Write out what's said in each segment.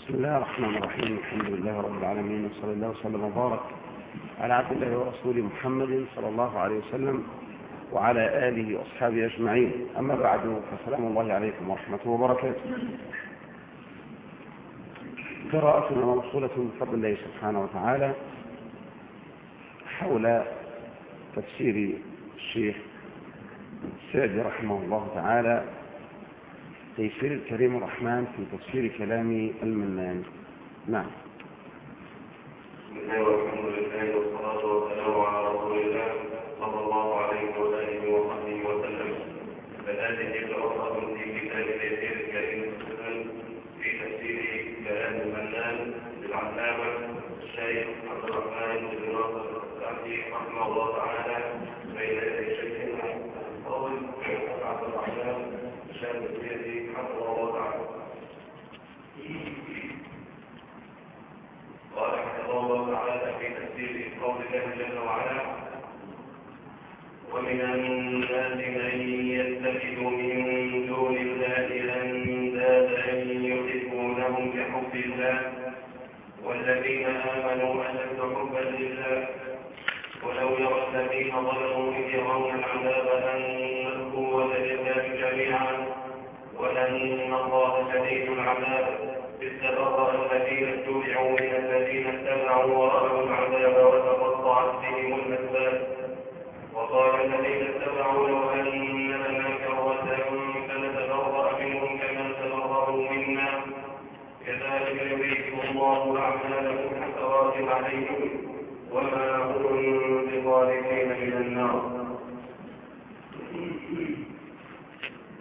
بسم الله الرحمن الرحيم. الحمد لله رب العالمين وصلى الله وسلم وبارك على عبد الله ورسوله محمد صلى الله عليه وسلم وعلى آله وأصحابه أجمعين. أما بعد فسلام الله عليكم ورحمته وبركاته. قراءتنا موصولة من فضل الله سبحانه وتعالى حول تفسير الشيخ السعدي رحمه الله تعالى تيسير الكريم الرحمن في تفسير كلام المنان. نعم بسم الله والحمد لله والصلاة والسلام على رسول الله صلى الله عليه وآله وصحبه وسلم فهذه قراءة في كتاب تيسير الكريم الرحمن في تفسير كلام المنان للعلامة الشيخ عبد الرحمن بن ناصر السعدي رحمه الله تعالى بين يدي شيخنا الفاضل عبد الرحمن الشام السيدي حفظه الله تعالى قال حفظه الله تعالى في تفسير قول الله جل وعلا ومن الناس من يتخذ من دون الله اندادا يحبونهم كحب الله والذين امنوا اشد حبا لله ولو يرى الذين ظلموا اذ يرون العذاب ان القوه لله جميعا وان الله شديد العذاب استبرأ الذين اتبعوا من الذين اتبعوا ورأوا العذاب وتقطعت بهم الأسباب وقال الذين اتبعوا لو أن لنا كرة فنتبرأ منهم كما تبرأوا منا كذلك يريكم الله أعمالكم حسرات عليكم وما هم بخالدين من النار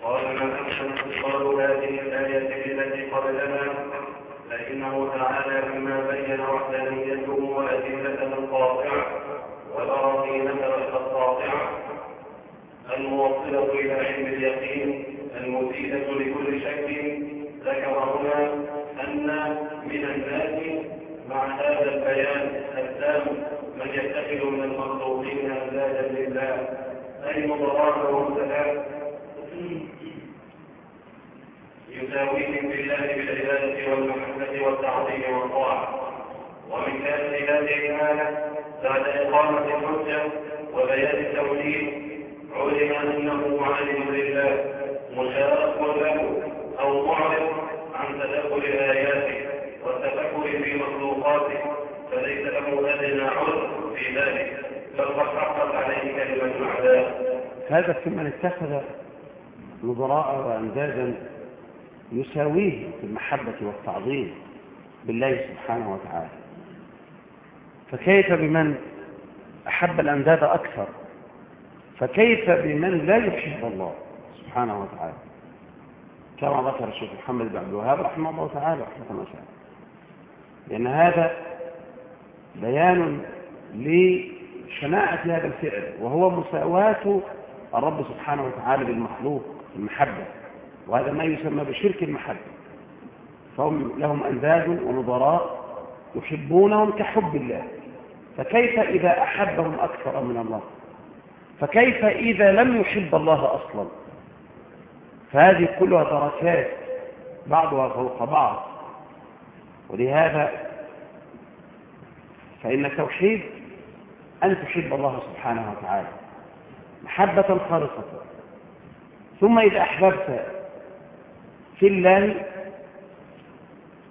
قال ما أحسن اتصال هذه الآية التي قبلنا فإنه تعالى لما بين وحدانيته وأدلته القاطعة وبراهينته القاطعة الموصلة إلى علم اليقين المفيدة لكل شك ذكر هنا أن من الناس مع هذا البيان التام من يتخذ من المخلوقين أندادا لله أي مضرات ومنتهى يساويهم بالله بالعبادة والمحبة والتعظيم والطاعة. ومن كانت هذه الآية بعد إقامة الحجة وبيان التوحيد علم أنه عالم لله مشارك له أو معرض عن تدبر آياته والتفكر في مخلوقاته فليس له أدنى عذر في ذلك. بل قد العذاب هذا في من اتخذ نظراء وأندادا يساويه في المحبة والتعظيم بالله سبحانه وتعالى. فكيف بمن أحب الأنداد أكثر؟ فكيف بمن لا يحب الله سبحانه وتعالى؟ كما ذكر الشيخ محمد بن عبد الوهاب رحمه الله تعالى رحمه الله لأن هذا بيان لشناعة هذا الفعل وهو مساواة الرب سبحانه وتعالى بالمخلوق المحبة. وهذا ما يسمى بشرك المحبة. فهم لهم أنداد ونظراء يحبونهم كحب الله. فكيف إذا أحبهم أكثر من الله؟ فكيف إذا لم يحب الله أصلا؟ فهذه كلها دركات بعضها فوق بعض. ولهذا فإن التوحيد أن تحب الله سبحانه وتعالى. محبة خالصة. ثم إذا أحببت في الله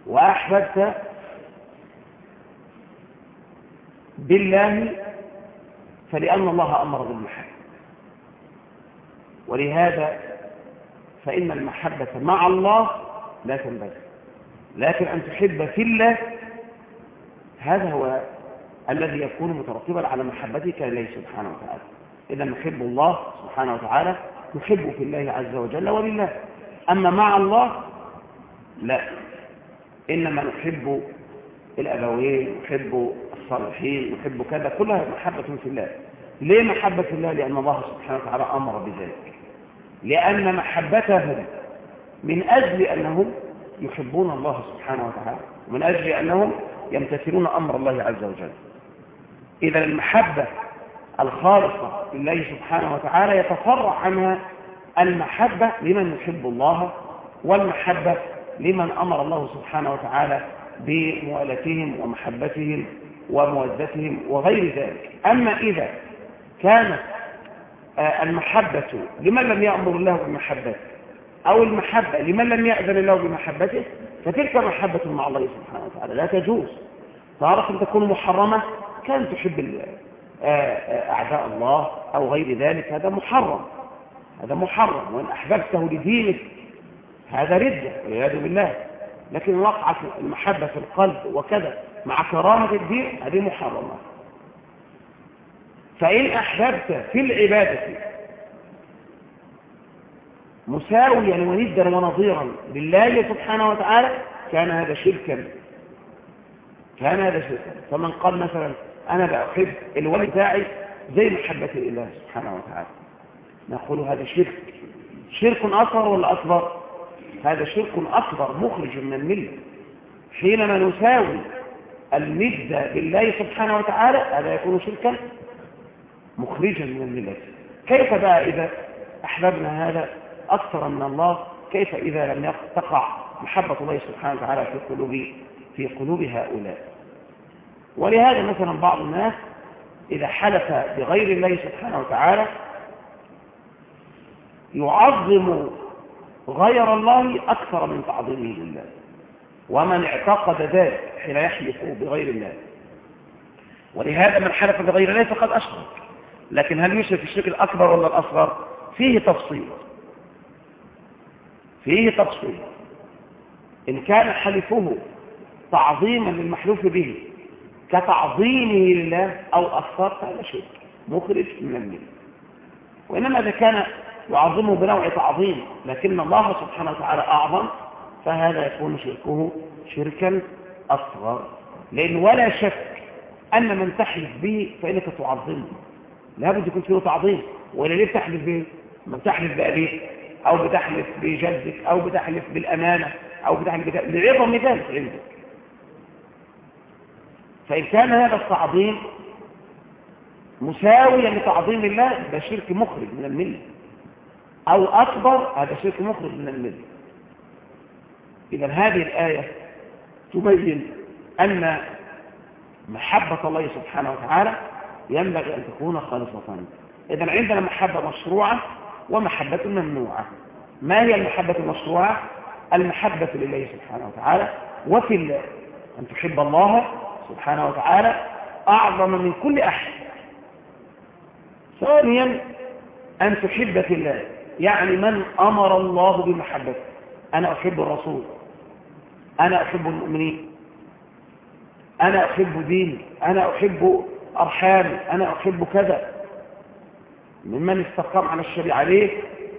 وأحببت بالله فلأن الله أمر بالمحبة. ولهذا فإن المحبة مع الله لا تنبغي. لكن أن تحب في الله هذا هو الذي يكون مترتبا على محبتك لله سبحانه وتعالى. إذا نحب الله سبحانه وتعالى نحب في الله عز وجل ولله أما مع الله لا. إنما نحب الأبوين نحب الصالحين نحب كذا كلها محبة في الله. ليه محبة في الله؟ لأن الله سبحانه وتعالى أمر بذلك. لأن محبتهم من أجل أنهم يحبون الله سبحانه وتعالى ومن أجل أنهم يمتثلون أمر الله عز وجل. إذا المحبة الخالصة لله سبحانه وتعالى يتفرع عنها المحبة لمن يحب الله والمحبة لمن أمر الله سبحانه وتعالى بموالاتهم ومحبتهم ومودتهم وغير ذلك. أما إذا كانت المحبة لمن لم يأمر الله بمحبته أو المحبة لمن لم يأذن الله بمحبته فتلك محبة مع الله سبحانه وتعالى. لا تجوز. تعرف أن تكون محرمة كان تحب أعداء الله أو غير ذلك هذا محرم. هذا محرم. وإن أحببته لدينك هذا ردة والعياذ بالله. لكن وقعت المحبة في القلب وكذا مع كراهة الدين هذه محرمة. فإن أحببت في العبادة مساويا وندا ونظيرا لله سبحانه وتعالى كان هذا شركا. كان هذا شركا. فمن قال مثلا أنا بأحب الولي بتاعي زي محبتي لله سبحانه وتعالى. نقول هذا شرك. شرك أصغر ولا أكبر؟ هذا شرك أكبر مخرج من الملة. حينما نساوي الند بالله سبحانه وتعالى هذا يكون شركا مخرجا من الملة. كيف بقى إذا أحببنا هذا أكثر من الله؟ كيف إذا لم تقع محبة الله سبحانه وتعالى في قلوب في قلوب هؤلاء؟ ولهذا مثلا بعض الناس إذا حلف بغير الله سبحانه وتعالى يعظم غير الله أكثر من تعظيمه لله. ومن اعتقد ذلك حين يحلف بغير الله. ولهذا من حلف بغير الله فقد أشرك. لكن هل يشرك الشرك الأكبر ولا الأصغر؟ فيه تفصيل. فيه تفصيل. إن كان حلفه تعظيما للمحلوف به كتعظيمه لله أو أكثر فهذا شرك مخرج من الملة وإنما إذا كان يعظمه بنوع تعظيم لكن الله سبحانه وتعالى أعظم فهذا يكون شركه شركا أصغر. لأن ولا شك أن من تحلف به فإنك تعظمه. لابد يكون فيه تعظيم. ولا ليه بتحلف به؟ ما بتحلف بأبيك أو بتحلف بجدك أو بتحلف بالأمانة أو بتحلف لعظم ذلك عندك. فإن كان هذا التعظيم مساويا لتعظيم الله ده شرك مخرج من الملة. أو أكبر هذا شرك مخرج من الملة. إذا هذه الآية تبين أن محبة الله سبحانه وتعالى ينبغي أن تكون خالصة. إذا عندنا محبة مشروعة ومحبة ممنوعة. ما هي المحبة المشروعة؟ المحبة لله سبحانه وتعالى وفي الله أن تحب الله سبحانه وتعالى أعظم من كل أحد. ثانيا أن تحب في الله. يعني من أمر الله بمحبته. أنا أحب الرسول. أنا أحب المؤمنين. أنا أحب ديني. أنا أحب أرحامي. أنا أحب كذا. ممن استقام على الشريعة عليه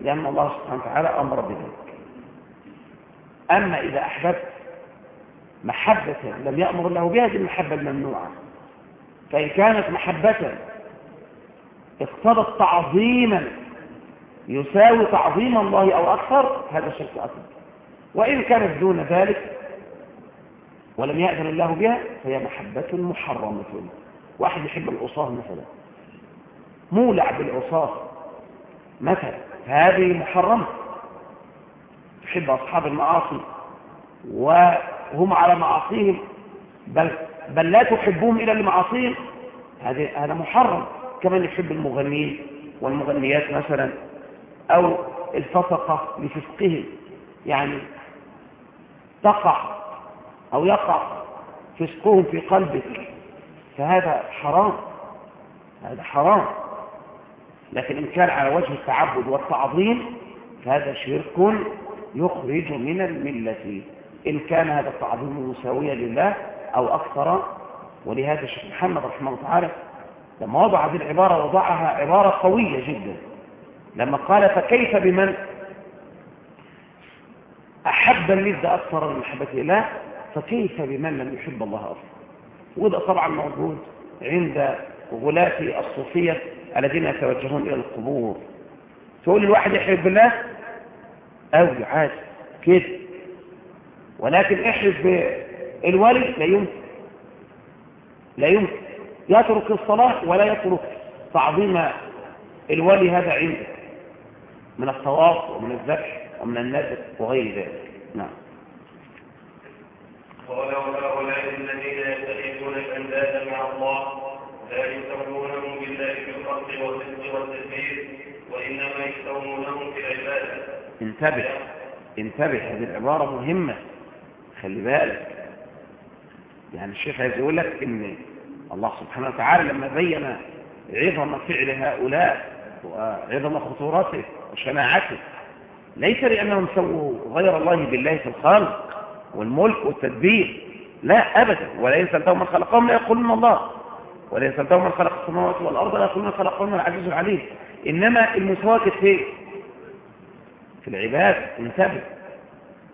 لأن الله سبحانه وتعالى أمر بذلك. أما إذا أحببت محبة لم يأمر الله بها دي المحبة الممنوعة. فإن كانت محبة اقتضت تعظيما يساوي تعظيم الله أو أكثر هذا شرك أكبر وإن كانت دون ذلك ولم يأذن الله بها فهي محبة محرمة. واحد يحب العصاه مثلا. مولع بالعصاه مثلا هذه محرمة. تحب أصحاب المعاصي وهم على معاصيهم بل, بل لا تحبهم إلى لمعاصيهم هذا محرم. كمان يحب المغنيين والمغنيات مثلا أو الفسقة لفسقهم. يعني تقع أو يقع فسقهم في قلبك. فهذا حرام هذا حرام. لكن إن كان على وجه التعبد والتعظيم فهذا شرك يخرج من الملة. إن كان هذا التعظيم مساويا لله أو أكثر ولهذا الشيخ محمد رحمه الله تعالى لما وضع هذه العبارة وضعها عبارة قوية جدا. لما قال فكيف بمن؟ أحب الند أكثر من محبة الله فكيف بمن لم يحب الله أصلا؟ وده طبعا موجود عند غلاة الصوفية الذين يتوجهون إلى القبور. تقول الواحد يحب الله؟ أوي عادي كده. ولكن احرص بالولي لا يمكن. لا يمكن. يترك الصلاة ولا يترك تعظيم الولي هذا عنده من الطواف ومن الذبح ومن النذر وغير ذلك. نعم. الذين يتخذون الأندادا مع الله لا يسمونهم بالله في الخلق والرزق والتدبير وإنما يسمونهم في العبادة انتبه. انتبه. هذه العبارة مهمة. خلي بالك. يعني الشيخ عايز يقول لك إن الله سبحانه وتعالى لما بين عظم فعل هؤلاء وعظم خطورته وشناعته ليس لأنهم سووا غير الله بالله في الخلق والملك والتدبير لا أبدا. ولا يسألتهم من خلقهم لا يقولون الله ولا يسألتهم من خلق السماوات والأرض لا يقولون خلقهم العزيز العليم. كانت فين في العباد انتبه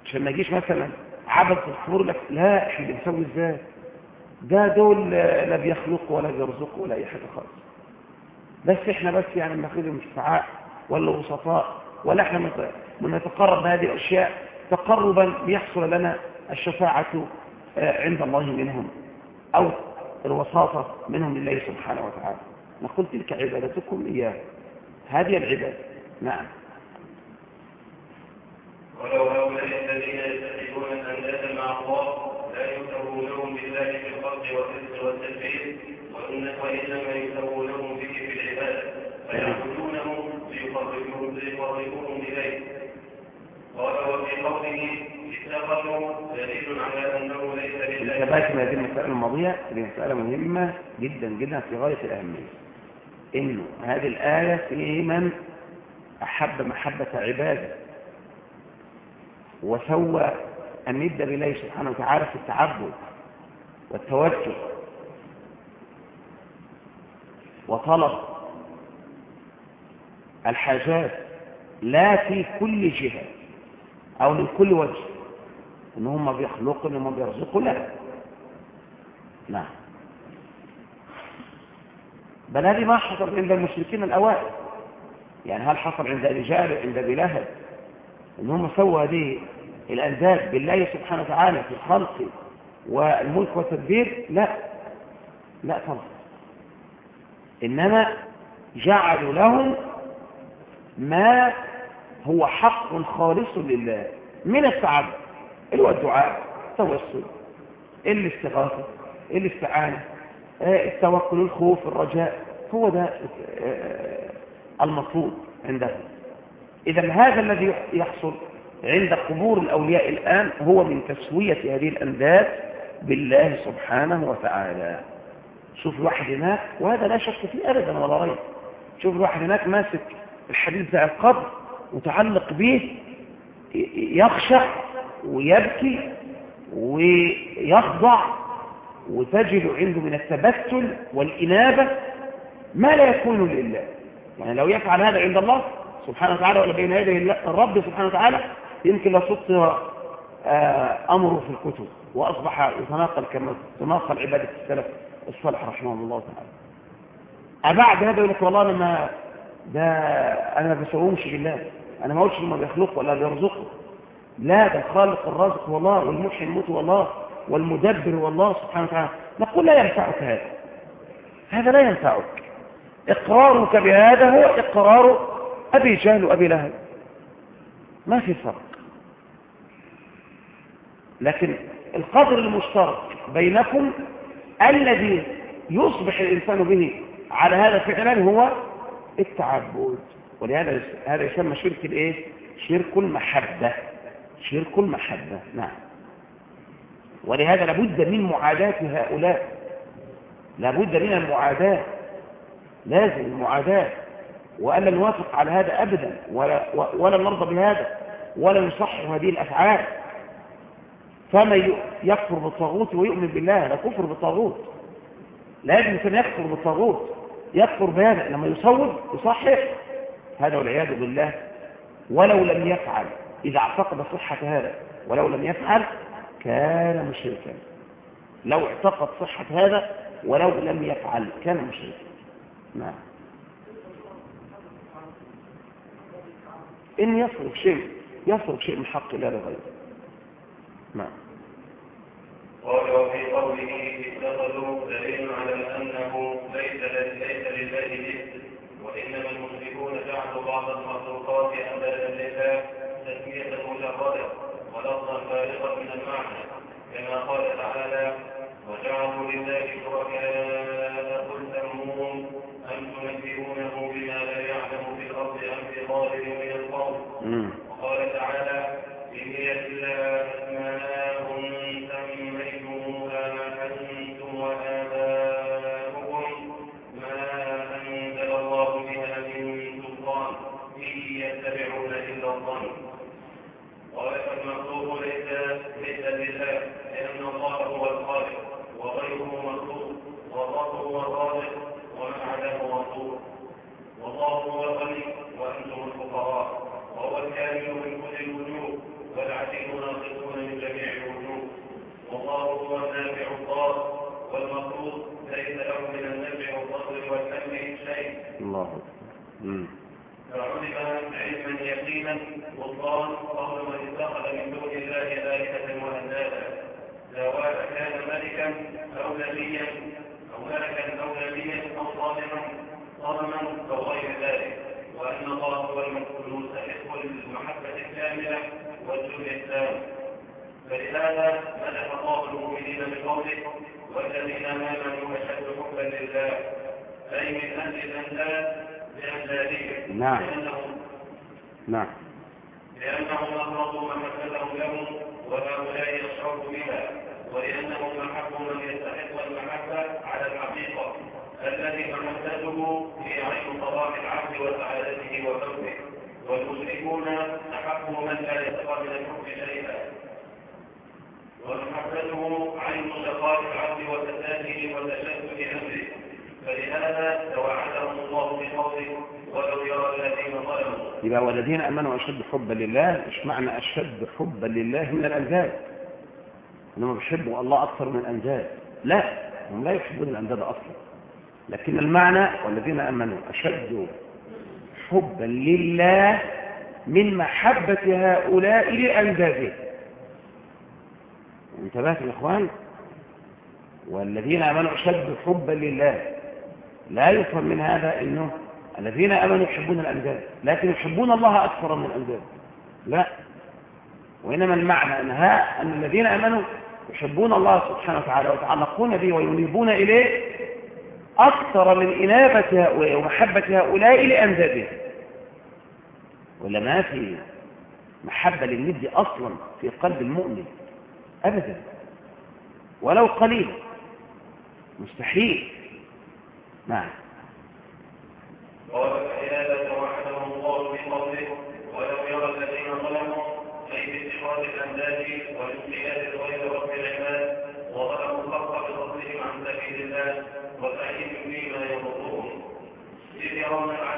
عشان ما يجيش مثلا عبد الصفور لك لا إحنا بنسوي إزاي؟ ده دول لا بيخلقوا ولا بيرزقوا ولا أي حاجة خالص. بس إحنا بس يعني بناخدهم شفعاء ولا وسطاء ولا إحنا بنتقرب بهذه الأشياء. تقربا ليحصل لنا الشفاعة عند الله منهم أو الوساطة منهم لله سبحانه وتعالى. نقول تلك عبادتكم إياه. هذه العبادة. نعم. ولو هؤلاء الذين يتخذون الاندادا مع الله لا يسوونهم بالله في الخلق والرزق والتدبير وإنما يسوونهم به في العباده فيعبدونهم ليقربوهم إليه. قال وفي قوله اتخذوا دليل على أنه ليس لله انتبهت من هذه المسألة الماضية دي مسألة مهمة جدا جدا في غاية الأهمية. إنه هذه الآية في من أحب محبة عباده. وسوى الند بالله سبحانه وتعالى في التعبد والتوجه وطلب الحاجات لا في كل جهة أو من كل وجه إن هم بيخلقوا إن هم بيرزقوا لا. نعم. بل هذه ما حصل عند المشركين الأوائل. يعني هل حصل عند أبي جهل عند أبي لهب إن هم سووا هذه الأنداد بالله سبحانه وتعالى في الخلق والملك والتدبير لا. لا طبعا. إنما جعلوا لهم ما هو حق خالص لله. من التعبد اللي هو الدعاء التوسل الاستغاثة الاستعانة التوكل الخوف الرجاء. هو ده المطلوب عندهم. إذا هذا الذي يحصل عند قبور الأولياء الآن هو من تسوية هذه الأنداد بالله سبحانه وتعالى. شوف الواحد هناك وهذا لا شك فيه أبدا ولا ريب. شوف الواحد هناك ماسك الحديث بتاع القبر متعلق به يخشع ويبكي ويخضع وتجد عنده من التبتل والإنابة. ما لا يكون لله. يعني لو يفعل هذا عند الله سبحانه وتعالى ولا بين يدي الرب سبحانه وتعالى يمكن لا سطر أمره في الكتب وأصبح يتناقل كما تناقل عبادة السلف الصالح رحمه الله تعالى. أبعد هذا يقول لك والله أنا ما ده أنا ما بسوهمش بالله أنا ما أقولش ما بيخلق ولا بيرزقه. لا ده خالق الرازق والله والمحيي الموت والله والمدبر والله سبحانه وتعالى. نقول لا ينفعك هذا. هذا لا ينفعك. إقرارك بهذا هو إقرار أبي جهل وأبي لهب. ما في فرق. لكن القدر المشترك بينكم الذي يصبح الإنسان به على هذا فعلا هو التعبد. ولهذا هذا يسمى شرك الإيه؟ شرك المحبة. شرك المحبة. نعم. ولهذا لابد من معاداة هؤلاء. لابد من المعاداة. لازم المعاداة. وألا نوافق على هذا أبدا ولا, ولا نرضى بهذا ولا نصحح هذه الأفعال. فما يكفر بالطاغوت ويؤمن بالله لا كفر بالطاغوت. لازم كان يكفر بالطاغوت. يكفر بهذا لما يصوب يصحح. هذا والعياذ بالله. ولو لم يفعل إذا اعتقد صحة هذا ولو لم يفعل كان مشركا. لو اعتقد صحة هذا ولو لم يفعل كان مشركا. نعم. إن يصرف شيء يصرف شيء من حق الله لغيره نعم. قال وفي قوله اتخذوا دليل على أنه ليس ليس لله مثل وإنما المشركون جعلوا بعض المخلوقات أندادا لله تسمية مجرده ولفظا فارغا من المعنى كما قال تعالى أجعلوا لله شركاء قل سموهم أم تنبئونه بما لا يعلم في الأرض أم في ظاهر من القول مم. وقال تعالى إن هي إلا أسماء سميتموها أنتم وآباؤكم ما أنزل الله بها من سلطان إن يتبعون إلا الظن والمخلوق ليس ليس لله لأن الله هو الخالق وغيره مخلوق والله هو الرازق ومن عداه مخلوق والله هو الغني وأنتم الفقراء وهو الكامل من كل الوجوه والعزيز ناقصون من جميع الوجوه والله هو النافع الضار والمخلوق ليس له من النفع والضر والأمر شيء الله أكبر. مم. فعلم علما يقينا والله قول من اتخذ من دون الله آلهة وأندادا سواء كان ملكا أو نبيا أو ملكا أو نبيا أو صالحا صنما أو غير ذلك وأن الله هو المستحق للمحبة الكاملة والجود التام فلهذا مدح الله المؤمنين بقوله والذين آمنوا أشد حبا لله لأندادهم نعم. نعم لأنهم أفرضوا محبتهم لهم وهؤلاء يشعروا بها ولأنهم محبوا من يستحق المحبة على الحقيقة الذي محبته هي عين صلاح العبد وسعادته وفوزه والمشركون أحبوا من لا يتقى من الحب شيئا ومحبته عين شقاء العبد وفساده وتشدد فلهذا توعدهم الله ولو يرى الذين ظلموا يبقى والذين آمنوا أشد حبا لله مش معنى أشد حبا لله من الانداد انهم بيحبوا الله أكثر من الانداد لا هم لا يحبون الانداد أصلا. لكن المعنى والذين آمنوا أشد حبا لله من محبة هؤلاء لانداده انتبهتم يا إخوان؟ والذين آمنوا أشد حبا لله. لا يفهم من هذا إنه الذين آمنوا يحبون الانداد لكن يحبون الله أكثر من الانداد لا. وإنما المعنى أن ها أن الذين آمنوا يحبون الله سبحانه وتعالى ويتعلقون به وينيبون إليه أكثر من إنابة هؤلاء ومحبة هؤلاء لاندادهم ولا ما في محبة للند أصلا في قلب المؤمن. ابدا. ولو قليل. مستحيل. نعم. قال الله بقوله ولو يرى الذين ظلموا باتخاذ والانقياد غير رب العباد وظلموا بفضلهم عن سبيل الله فيما يضرهم.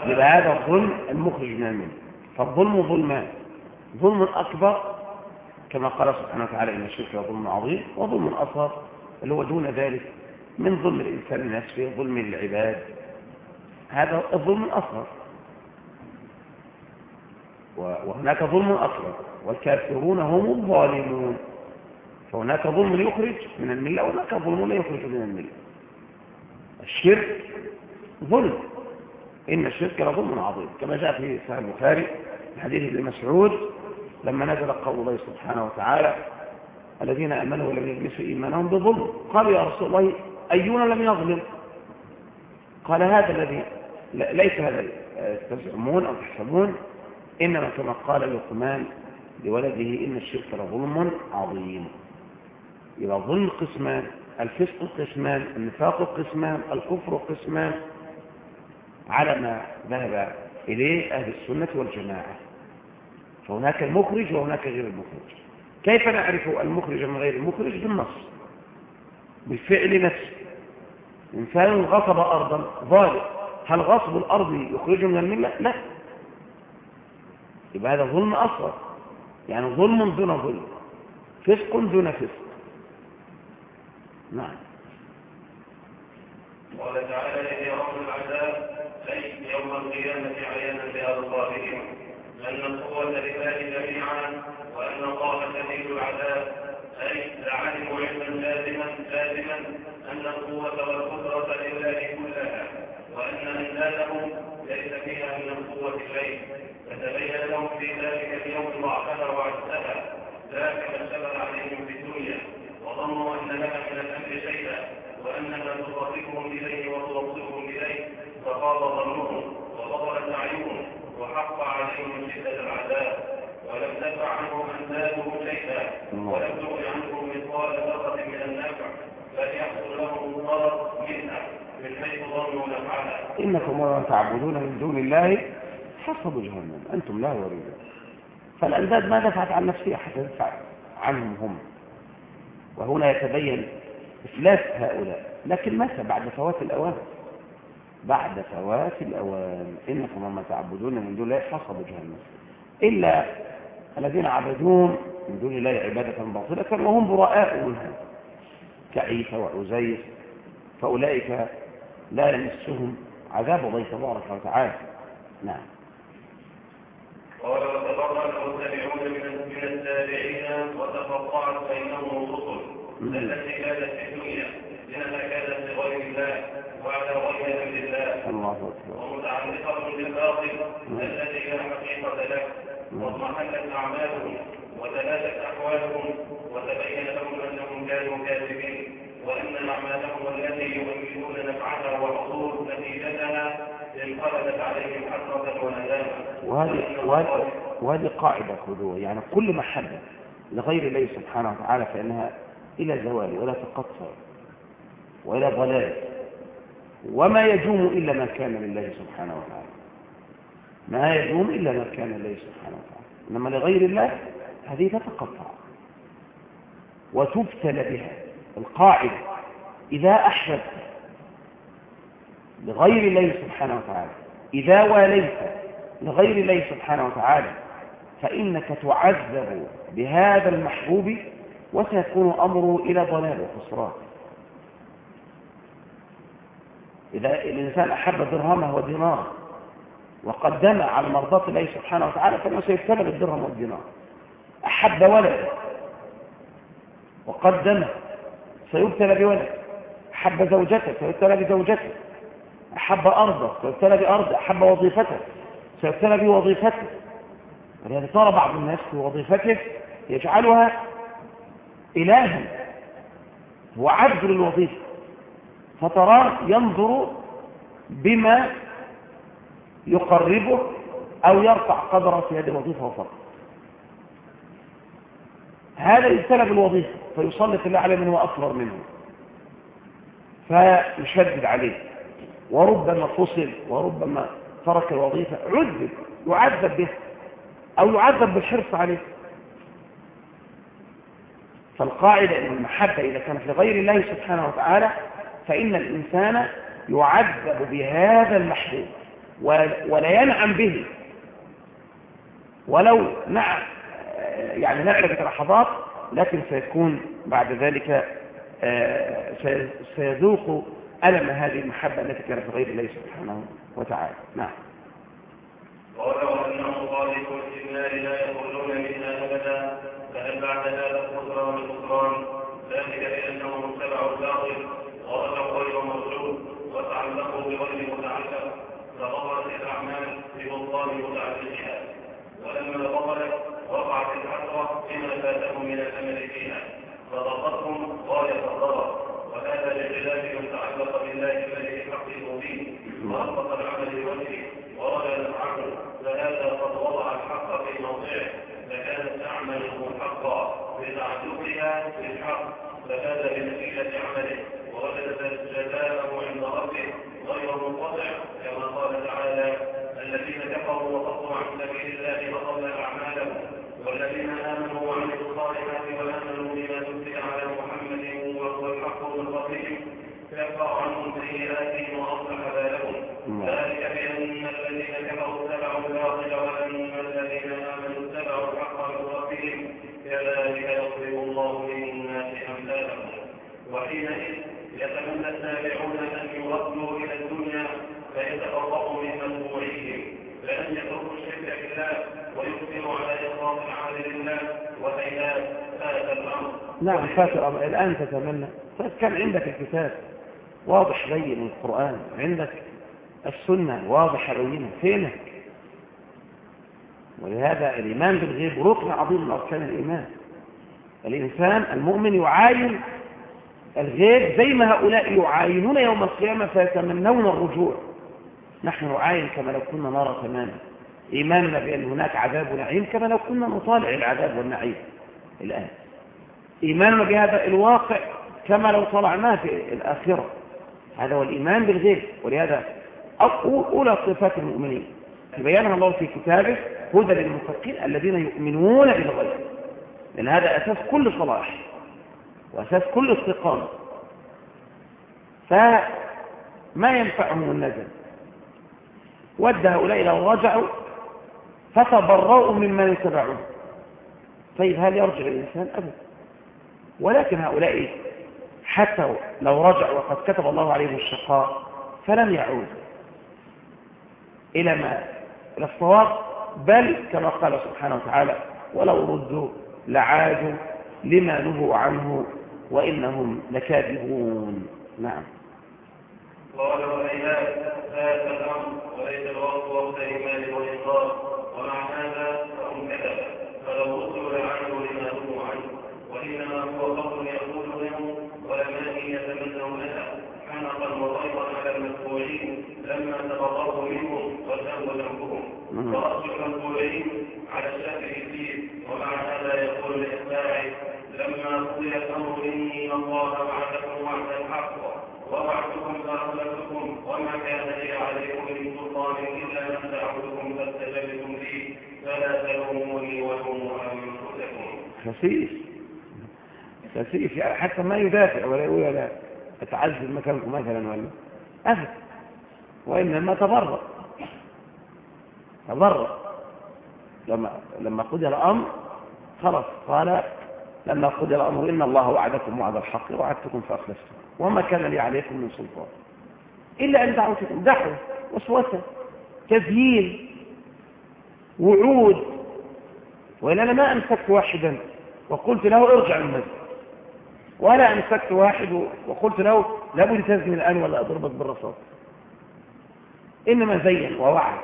يبقى هذا الظلم المخرج من المنه فالظلم ظلمان. ظلم أكبر كما قال سبحانه وتعالى إن الشرك ظلم عظيم وظلم أصغر اللي هو دون ذلك من ظلم الإنسان لنفسه ظلم للعباد هذا الظلم الأصغر. وهناك ظلم أصغر. والكافرون هم الظالمون. فهناك ظلم يخرج من الملة وهناك ظلم لا يخرج من الملة. الشرك ظلم. إن الشرك لظلم عظيم. كما جاء في صحيح البخاري من حديث ابن مسعود لما نزل قول الله سبحانه وتعالى الذين آمنوا ولم يلبسوا إيمانهم بظلم. قالوا يا رسول الله اينا لم يظلم؟ قال هذا الذي ليس هذا تزعمون أو تحسبون إنما كما قال لقمان لولده إن الشرك لظلم عظيم. يبقى ظلم قسمان الفسق قسمان النفاق قسمان الكفر قسمان على ما ذهب إليه أهل السنة والجماعة. فهناك المخرج وهناك غير المخرج. كيف نعرف المخرج من غير المخرج؟ بالنص. بالفعل نفسه. إنسان غصب أرضا ظالم. هل غصب الأرض يخرجه من الملة؟ لا. يبقى هذا ظلم أصغر. يعني ظلم دون ظلم. فسق دون فسق. نعم. قال تعالى إذ يرون العذاب أي يوم القيامة عيانا بأبصارهم. أن القوة لله جميعا وأن الله شديد العذاب. أي لعلموا علما لازما لازما. أن القوة والقدرة لله كلها وأن أندادهم ليس فيها من القوة شيء. فتبين لهم في ذلك اليوم ما وعزها ذاك ما اشتغل عليهم في الدنيا. وظنوا أن لك من الأمر شيئا وأنها تصرفهم إليه وتوصلهم إليه. فقال ظنهم وبطلت أعينهم وحق عليهم شدة العذاب. ولم تدفع عنهم أندادهم شيئا. ولم تغني إنكم وما تعبدون من دون الله حصب جهنم. أنتم لها واردون فالأنداد ما دفعت عن نفسها حتى تدفع عنهم هم. وهنا يتبين إفلاس هؤلاء. لكن متى؟ بعد فوات الأوان. بعد فوات الأوان. إنكم وما تعبدون من دون الله حصب جهنم. إلا الذين عبدون من دون الله عبادة باطلة وهم براء منها كعيسى وعزير فأولئك لا يمسهم عذاب الله تبارك وتعالى. نعم. قال وتبرأ المتبعون من التابعين وتقطعت بينهم الرسل. التي كانت في الدنيا لأنها كانت لغير الله وعلى غير أمر الله. الله أكبر. ومتعلقة بالباطل. الذي لا حقيقة له. واضمحلت أعمالهم وتلاشت أحوالهم وتبين لهم أنهم كانوا كاذبين وأن أعمالهم التي يؤمنون نفعها وحصول نتيجتها انقلبت عليهم حسرة وندامة وهذه, وهذه, قاعدة خذوها يعني كل محبة لغير الله سبحانه وتعالى فإنها إلى زوال ولا تقطع وإلى ضلال وما يجوم إلا ما كان لله سبحانه وتعالى. ما يدوم إلا ما كان لله سبحانه وتعالى. إنما لغير الله هذه تتقطع وتبتلى بها. القاعدة إذا أحببت لغير الله سبحانه وتعالى إذا واليت لغير الله سبحانه وتعالى فإنك تعذب بهذا المحبوب وسيكون أمره إلى ضلال وخسران. إذا الإنسان أحب درهمه وديناره وقدم على مرضاة الله سبحانه وتعالى فإنه سيبتلى بالدرهم والدينار. أحب ولده وقدمه سيبتلى بولده. أحب زوجته سيبتلى بزوجته. أحب أرضه سيبتلى بأرضه. أحب وظيفته. سيبتلى بوظيفته. ولهذا ترى بعض الناس في وظيفته يجعلها إلها هو عبد للوظيفة فتراه ينظر بما يقربه أو يرفع قدره في هذه الوظيفة فقط هذا يبتلى بالوظيفة فيسلط الله عليه من هو منه فيشدد عليه. وربما فصل وربما ترك الوظيفة عذب يعذب به أو يعذب بالحرص عليه. فالقاعدة أن المحبة إذا كانت لغير الله سبحانه وتعالى فإن الإنسان يعذب بهذا المحبوب ولا ينعم به. ولو نعم يعني نعرف لحظات لكن سيكون بعد ذلك آه، سيذوق ألم هذه المحبة التي كانت لغير الله سبحانه وتعالى؟ نعم. ولو أنهم خالقوا في النار لا يخرجون منها أبدا فهل بعد هذا الخسران الخسران ذلك بأنهم اتبعوا الباطل ورجوا غير مرجو وتعلقوا بغير متعلق فغفرت الأعمال ببطلان متعلقها. ولما بطلت وقعت الحسرة بما فاتهم من الأمل فيها فضغطهم غاية الضرر وهذا بخلاف من تعلق بالله الذي يحقق به وأنفق العمل لوجهه ورجى نفعه فهذا قد وضع الحق في موضعه فكانت أعمله حقا بتعلقها بالحق ففاز بنتيجة عمله ووجد جزاءه عند ربه غير منقطع كما قال تعالى الذين كفروا وصدوا عن سبيل الله وضل أعمالهم والذين آمنوا وعملوا الصالحات وآمنوا بما نزل على محمد وهو الحق من ربهم كفر عنهم سيئاتهم وأصلح بالهم ذلك بان الذين كفروا اتبعوا الباطل وان الذين امنوا اتبعوا الحق من ربهم كذلك يضرب الله للناس امثالهم وحينئذ يتمنى التابعون ان يردوا إلى الدنيا فيتفرقوا من متبوعيهم لأن يتركوا الشرك بالله ويقدروا على إخلاص العمل لله وهيئات فات الأمر نعم فات الأمر الآن تتمنى. كان عندك الكتاب؟ واضح بين القرآن. عندك السنة واضحة بينة فينك؟ ولهذا الإيمان بالغيب ركن عظيم من أركان الإيمان. الإنسان المؤمن يعاين الغيب زي ما هؤلاء يعاينون يوم القيامة فيتمنون الرجوع. نحن نعاين كما لو كنا نرى تماما. إيماننا بأن هناك عذاب ونعيم كما لو كنا نطالع العذاب والنعيم. الآن إيماننا بهذا الواقع كما لو طلعناه في الآخرة. هذا هو الإيمان بالغيب ولهذا أولى صفات المؤمنين. بيانها الله في كتابه هدى للمتقين الذين يؤمنون بالغيب. لأن هذا أساس كل صلاح وأساس كل استقامة. فما ينفعهم النزل ود هؤلاء لو رجعوا فتبرؤوا ممن يتبعون طيب هل يرجع الإنسان؟ أبدا. ولكن هؤلاء حتى لو رجعوا وقد كتب الله عليهم الشقاء فلم يعودوا إلى ما إلى الصواب بل كما قال سبحانه وتعالى ولو ردوا لعادوا لما نهوا عنه وإنهم لكاذبون. نعم. قال والإيمان هذا الأمر وليس الوقت وقت إيمان والإنصاف ومع هذا فهم كذب فلو رسلوا لعنوا لما نهوا عنه وإنما هو قول يقول له ولمن يتمنوا لها حنقا وضيقا على المتبوعين لما تبرأوا منهم وتابوا ذنبهم ورأس المتبوعين على الشك فيه ومع هذا يقول لإتباعه لما قضي الأمر إني الله وعدكم وعد الحق ووعدتكم فأخلفتكم وما كان لي عليكم من سلطان إلا أن دعوتكم فاستجبتم لي فلا تلوموني ولوموا أنفسكم. خسيس خسيس يعني حتى ما يدافع ولا يقول لا أتعذب مكانكم مثلا ولا؟ أبدا. وإنما تبرأ. تبرأ. لما لما قضي الأمر خلاص. قال لما قضي الأمر إن الله وعدكم وعد الحق وعدتكم فأخلفتم وما كان لي عليكم من سلطان. إلا أن دعوتكم. دعوة. وسوسة تزيين وعود. وإن أنا ما أمسكت واحدا وقلت له ارجع المسجد. ولا أمسكت واحد وقلت له لابد تزني الآن ولا أضربك بالرصاص. إنما زين ووعد.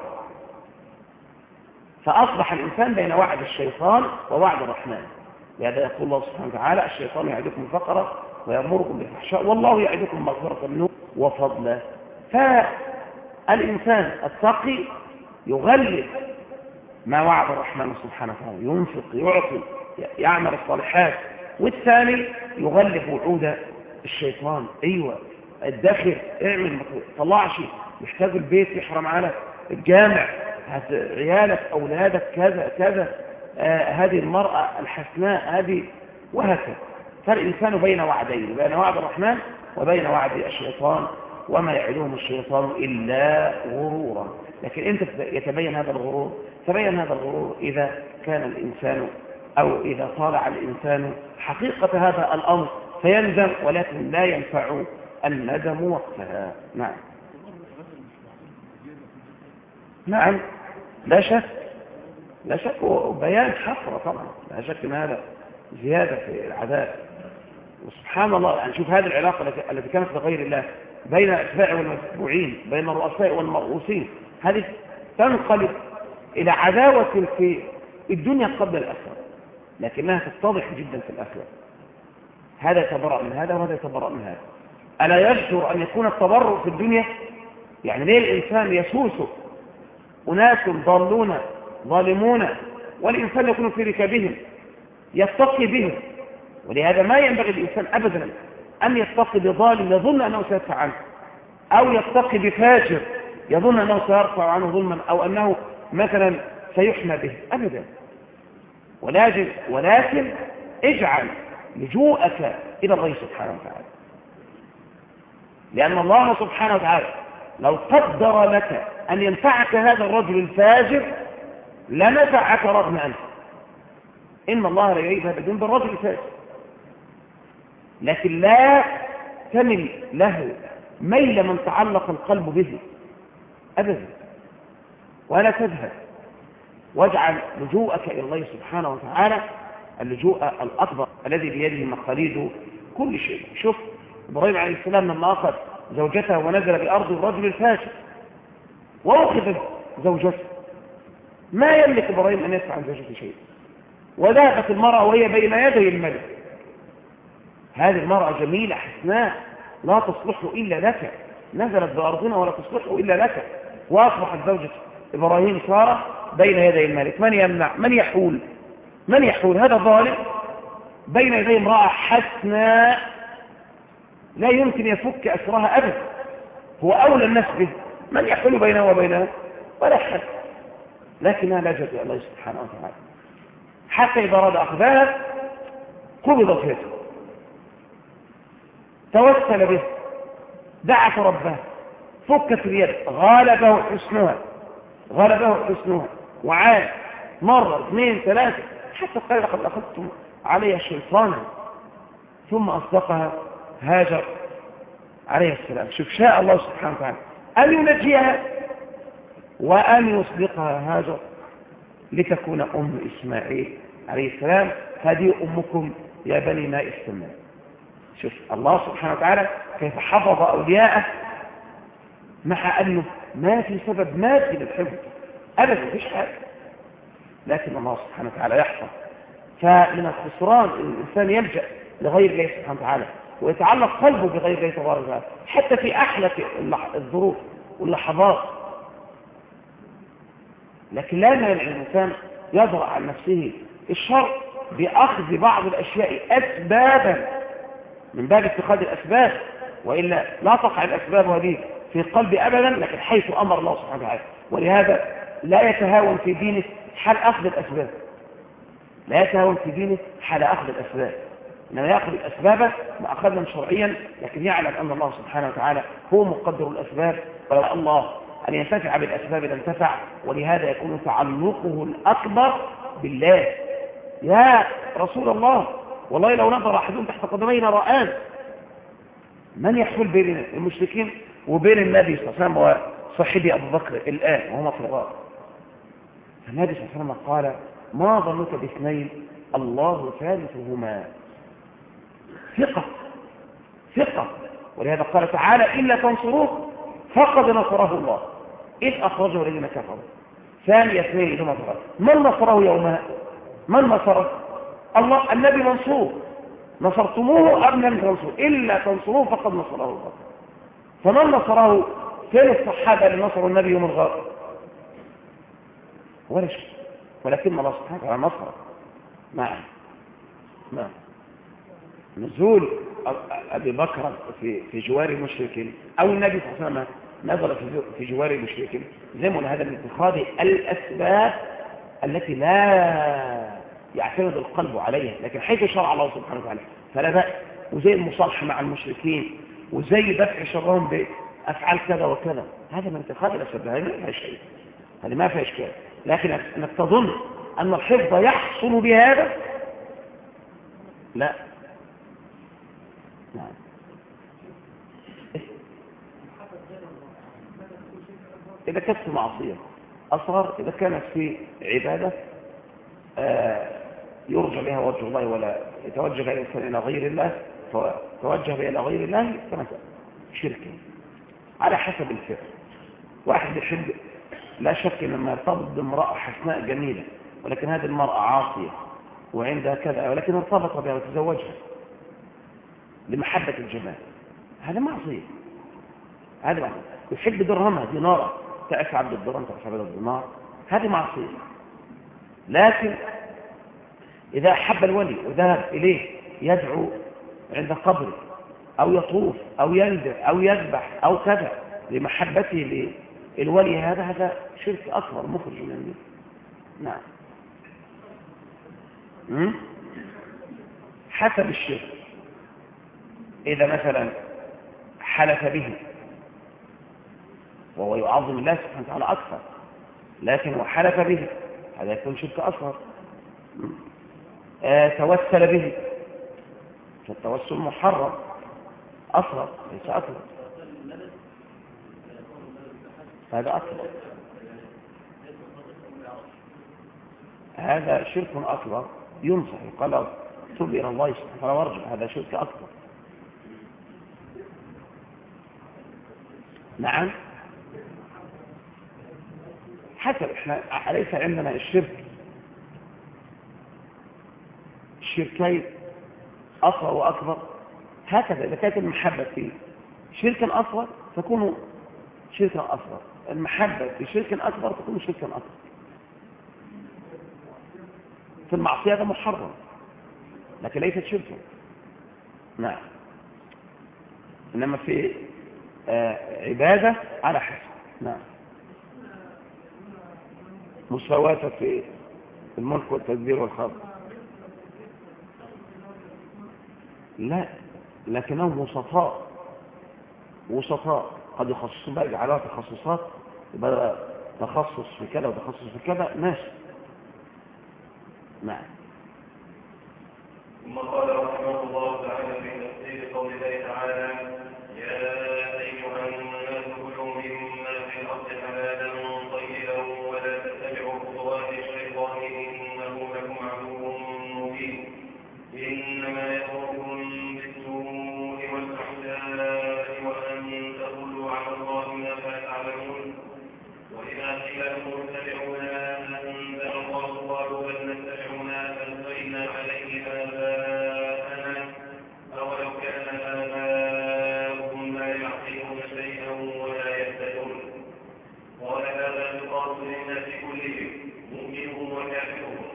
فأصبح الإنسان بين وعد الشيطان ووعد الرحمن. لهذا يقول الله سبحانه وتعالى الشيطان يعدكم فقرة ويأمركم بالفحشاء والله يعدكم مغفرة منه وفضلا فالإنسان التقي يغلب ما وعد الرحمن سبحانه وتعالى ينفق يعطي يعمل الصالحات والثاني يغلب وعود الشيطان. أيوه الداخل اعمل ما تطلعش يحتاج البيت يحرم على الجامع عيالك أولادك كذا كذا آه هذه المرأة الحسناء هذه وهكذا. فالإنسان بين وعدين بين وعد الرحمن وبين وعد الشيطان. وما يعدهم الشيطان إلا غرورا. لكن انت يتبين هذا الغرور تبين هذا الغرور إذا كان الإنسان أو إذا طالع الإنسان حقيقة هذا الأمر فيندم ولكن لا ينفع الندم وقتها. نعم. نعم. لا شك. لا شك. وبيان حفرة طبعا. لا شك إن هذا زيادة في العذاب. وسبحان الله. يعني شوف هذه العلاقة التي كانت لغير الله. بين الأتباع والمتبوعين بين الرؤساء والمرؤوسين. هذه تنقلب إلى عداوة في الدنيا قبل الآخرة لكنها تتضح جدا في الآخرة. هذا يتبرأ من هذا وهذا يتبرأ من هذا. ألا يجدر أن يكون التبرؤ في الدنيا؟ يعني ليه الإنسان يسوس؟ أناس ضالون ظالمون والإنسان يكون في ركابهم يتقي بهم. ولهذا ما ينبغي الإنسان أبدا أن يتقي بظالم يظن أنه سيدفع عنه أو يتقي بفاجر يظن أنه سيرفع عنه ظلما أو أنه مثلا سيحمى به أبدا. ولكن, ولكن اجعل لجوءك إلى الله سبحانه وتعالى. لأن الله سبحانه وتعالى لو قدر لك أن ينفعك هذا الرجل الفاجر لنفعك رغم أنت. إن الله لا يعيد هذا بدون بالرجل الفاجر. لكن لا تمل له ميل من تعلق القلب به. أبدا. ولا تذهب. واجعل لجوءك إلى الله سبحانه وتعالى اللجوء الأكبر الذي بيده مقاليد كل شيء. شوف إبراهيم عليه السلام لما أخذ زوجته ونزل بأرض الرجل الفاشل وأخذ زوجته. ما يملك إبراهيم أن يدفع عن زوجته شيء. وذهبت المرأة وهي بين يدي الملك. هذه المرأة جميلة حسناء لا تصلح إلا لك. نزلت بأرضنا ولا تصلح إلا لك. وأصبحت زوجة إبراهيم سارة بين يدي الملك. من يمنع؟ من يحول؟ من يحول؟ هذا ظالم. بين يدي امرأة حسناء. لا يمكن يفك أسرها أبدا هو أولى الناس به. من يحول بينه وبينها ولا حد. لكنها لا جد الله سبحانه وتعالى. حتى إذا أراد أخذها قبضت يده. توسل به. دعت ربه. فكت اليد. غالبه حسنها. غلبه حسنها. وعاد. مرة اثنين ثلاثة. حتى قال لقد أخذتم علي شيطانا. ثم أصدقها هاجر عليه السلام. شوف شاء الله سبحانه وتعالى. أن ينجيها وأن يصدقها هاجر لتكون أم إسماعيل عليه السلام. هذه أمكم يا بني ماء السماء. شوف الله سبحانه وتعالى كيف حفظ أولياءه مع أنه ما في سبب مادي للحفظ. أبدا فيش حاجة. لكن الله سبحانه وتعالى يحفظ. فمن الخسران الإنسان يلجأ لغير الله سبحانه وتعالى ويتعلق قلبه بغير الله تبارك وتعالى حتى في أحلى الظروف واللحظات. لكن لا يمنع الإنسان يضرع عن نفسه الشر بأخذ بعض الأشياء أسبابا. من باب اتخاذ الأسباب وإلا لا تقع الأسباب هذه في القلب أبدا لكن حيث أمر الله سبحانه وتعالى. ولهذا لا يتهاون في دينه حال أخذ الأسباب. لا يتهاون في دينه حال أخذ الأسباب. إنما يأخذ الأسباب ما أخذنا شرعيا لكن يعلم أن الله سبحانه وتعالى هو مقدر الأسباب ولو الله أن ينتفع بالأسباب لانتفع ولهذا يكون تعلقه الأكبر بالله. يا رسول الله! والله لو نظر أحدهم تحت قدمينا رآن من يحول بين المشركين وبين النبي صلى الله عليه وسلم وصاحبي أبو بكر الآن وهما في الغار؟ فالنبي صلى الله عليه وسلم قال ما ظنك باثنين؟ الله ثالثهما. ثقة ثقة. ولهذا قال تعالى إلا تنصروه فقد نصره الله. إذ أخرجه الذين كفروا. ثاني اثنين إذا نصره من نصره يومها من نصره؟ الله النبي منصور. نصرتموه أم لم تنصروا إلا تنصروه فقد نصره الله. فمن نصره؟ فين الصحابة اللي نصروا النبي يوم الغار ولا شيء ولكن الله سبحانه وتعالى نصر نعم. نعم. نزول أبي بكر في في جوار المشركين أو النبي صلى الله عليه وسلم نزل في جوار المشركين زي ما هذا من اتخاذ الأسباب التي لا يعتمد القلب عليها لكن حيث شرع الله سبحانه وتعالى فلا بأس. وزي المصالحة مع المشركين وزي دفع شرهم بأفعال كذا وكذا. هذا من اتخاذ الأسباب هذه ما فيها شيء. هذه ما فيها إشكال. لكن أنك تظن أن الحفظ يحصل بهذا؟ لا. نعم. إذا كانت في معصية أصغر إذا كانت في عبادة آه، يرجى بها وجه الله ولا يتوجه الإنسان إلى غير الله فتوجه إلى غير الله كما شركه على حسب الفعل واحد يحب لا شك لما يرتبط بامرأة حسناء جميلة ولكن هذه المرأة عاصية وعندها كذا ولكن ارتبط بها وتزوجها لمحبة الجمال. هذا معصية. هذا معصية. يحب درهمها دينارا تعرف عبد الدرهم تعرف عبد الدينار. هذه معصية. لكن إذا أحب الولي وذهب إليه يدعو عند قبره أو يطوف أو ينذر أو يذبح أو كذا لمحبته للولي هذا هذا شرك أكبر مخرج من الدين نعم. حسب الشرك. إذا مثلا حلف به وهو يعظم الله سبحانه وتعالى أكثر لكن وحلف به هذا يكون شرك أصغر. توسل به. فالتوسل محرم. أصغر ليس أكبر. هذا أكبر. هذا شرك أكبر. ينصح يقال تب إلى الله سبحانه وارجع. هذا شرك أكبر. نعم. حسب إحنا أليس عندنا الشرك الشركين أصغر وأكبر. هكذا إذا كانت المحبة في شرك أصغر تكون شركا أصغر. المحبة في شرك أكبر تكون شركا أكبر في المعصية هذا محرم لكن ليست شركا نعم. إنما في آه عبادة على حسب. نعم. مساواة في الملك والتدبير والخلق. لا لكنهم وسطاء وسطاء. قد يخصصون بقى يجعلوها تخصصات يبقى تخصص في كذا وتخصص في كذا ماشي. نعم. ثم قال رحمه الله تعالى في تفسير قول الله تعالى يا ايها الناس كلوا مما في الأرض حلالا طيبا ولا تتبعوا خطوات الشيطان انه لكم عدو مبين انما يامركم بالسوء والفحشاء وان تقولوا على الله ما لا تعلمون واذا قيل لهم اتبعوا ما انزل الله قالوا بل نتبع ما الفينا عليه اباءنا اولو كان اباؤهم لا يعقلون شيئا ولا يهتدون قال هذا خطاب للناس كلهم مؤمنهم وكافرهم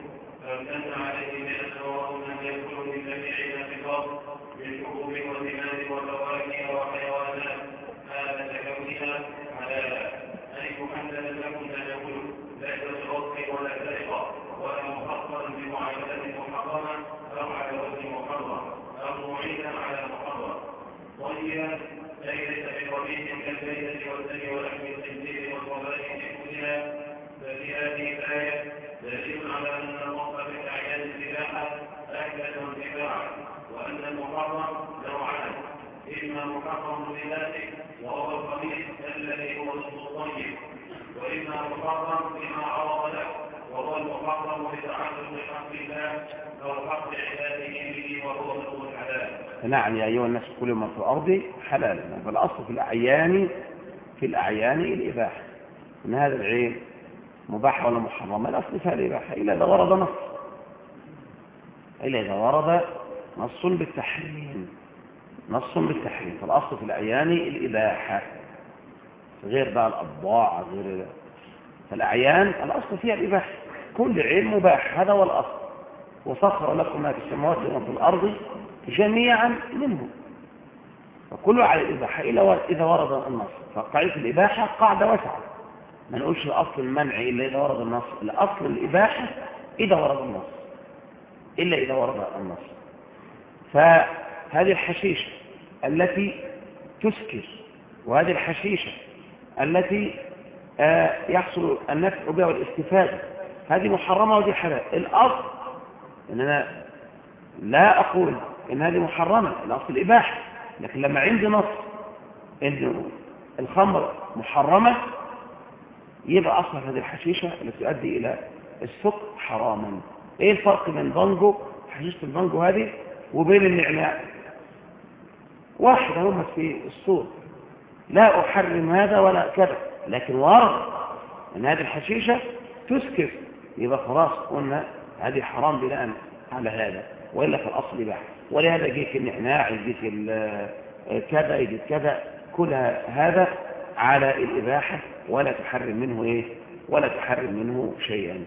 فامتن عليه بانهم لم يكونوا متبعين في الأرض من حبوب وثمار وفواكه وحيوانات هذا ككونها حلالا اي محددا لكم تناول ليس برزق ولا سرقه ولا محصرا بمعامله محرمه أو على وجه محرم أو معينا على محرم طيبا اي ليس بقبيح كالبيت والدم ولحم الخنزير والقبائل كلها ففي هذه الايه دليل على ان الوصف بالاعيان السباحه اكد انتفاعا وان المحرم نوعان اما محرم لذاته وهو القبيح الذي هو ضد الطيب واما محرم بما عرض له وهو المحرم لتعلق حق الله أو حق عباده به وهو ضد الحلال نعم يا أيها الناس كل ما في الأرض حلال فالأصل في الأعيان في الأعيان الإباحة. إن هذا العين مباح ولا محرم؟ الأصل فيها الإباحة إلا إذا ورد نص. إلا إذا ورد نص بالتحريم. نص بالتحريم. فالأصل في الأعيان الإباحة. غير بقى الأضاع غير فالأعيان الأصل فيها الإباحة. كل عين مباح هذا هو الأصل. وسخر لكم ما في السماوات وما في الأرض جميعا منه. وكله على الإباحة إلا إذا ورد النص. فقاعدة الإباحة قاعدة واسعة. ما نقولش الأصل المنع إلا إذا ورد النص. الأصل الإباحة إذا ورد النص. إلا إذا ورد النص. فهذه الحشيشة التي تسكر وهذه الحشيشة التي آه يحصل النفع بها والاستفادة. هذه محرمة وهذه حلال. الأصل إن أنا لا أقول إن هذه محرمة الأصل الإباحة لكن لما عندي نص إن الخمر محرمة يبقى أصلا هذه الحشيشة التي تؤدي إلى السكر حراما. إيه الفرق بين بانجو حشيشة البانجو هذه وبين النعناع؟ واحد هم في الصور لا أحرم هذا ولا كذا لكن ورد أن هذه الحشيشة تسكر. يبقى خلاص قلنا هذه حرام بناء على هذا وإلا في الأصل بقى ولهذا جيك النعناع يجيك كذا يجيك كذا كل هذا على الإباحة ولا تحرم منه إيه؟ ولا تحرم منه شيئا.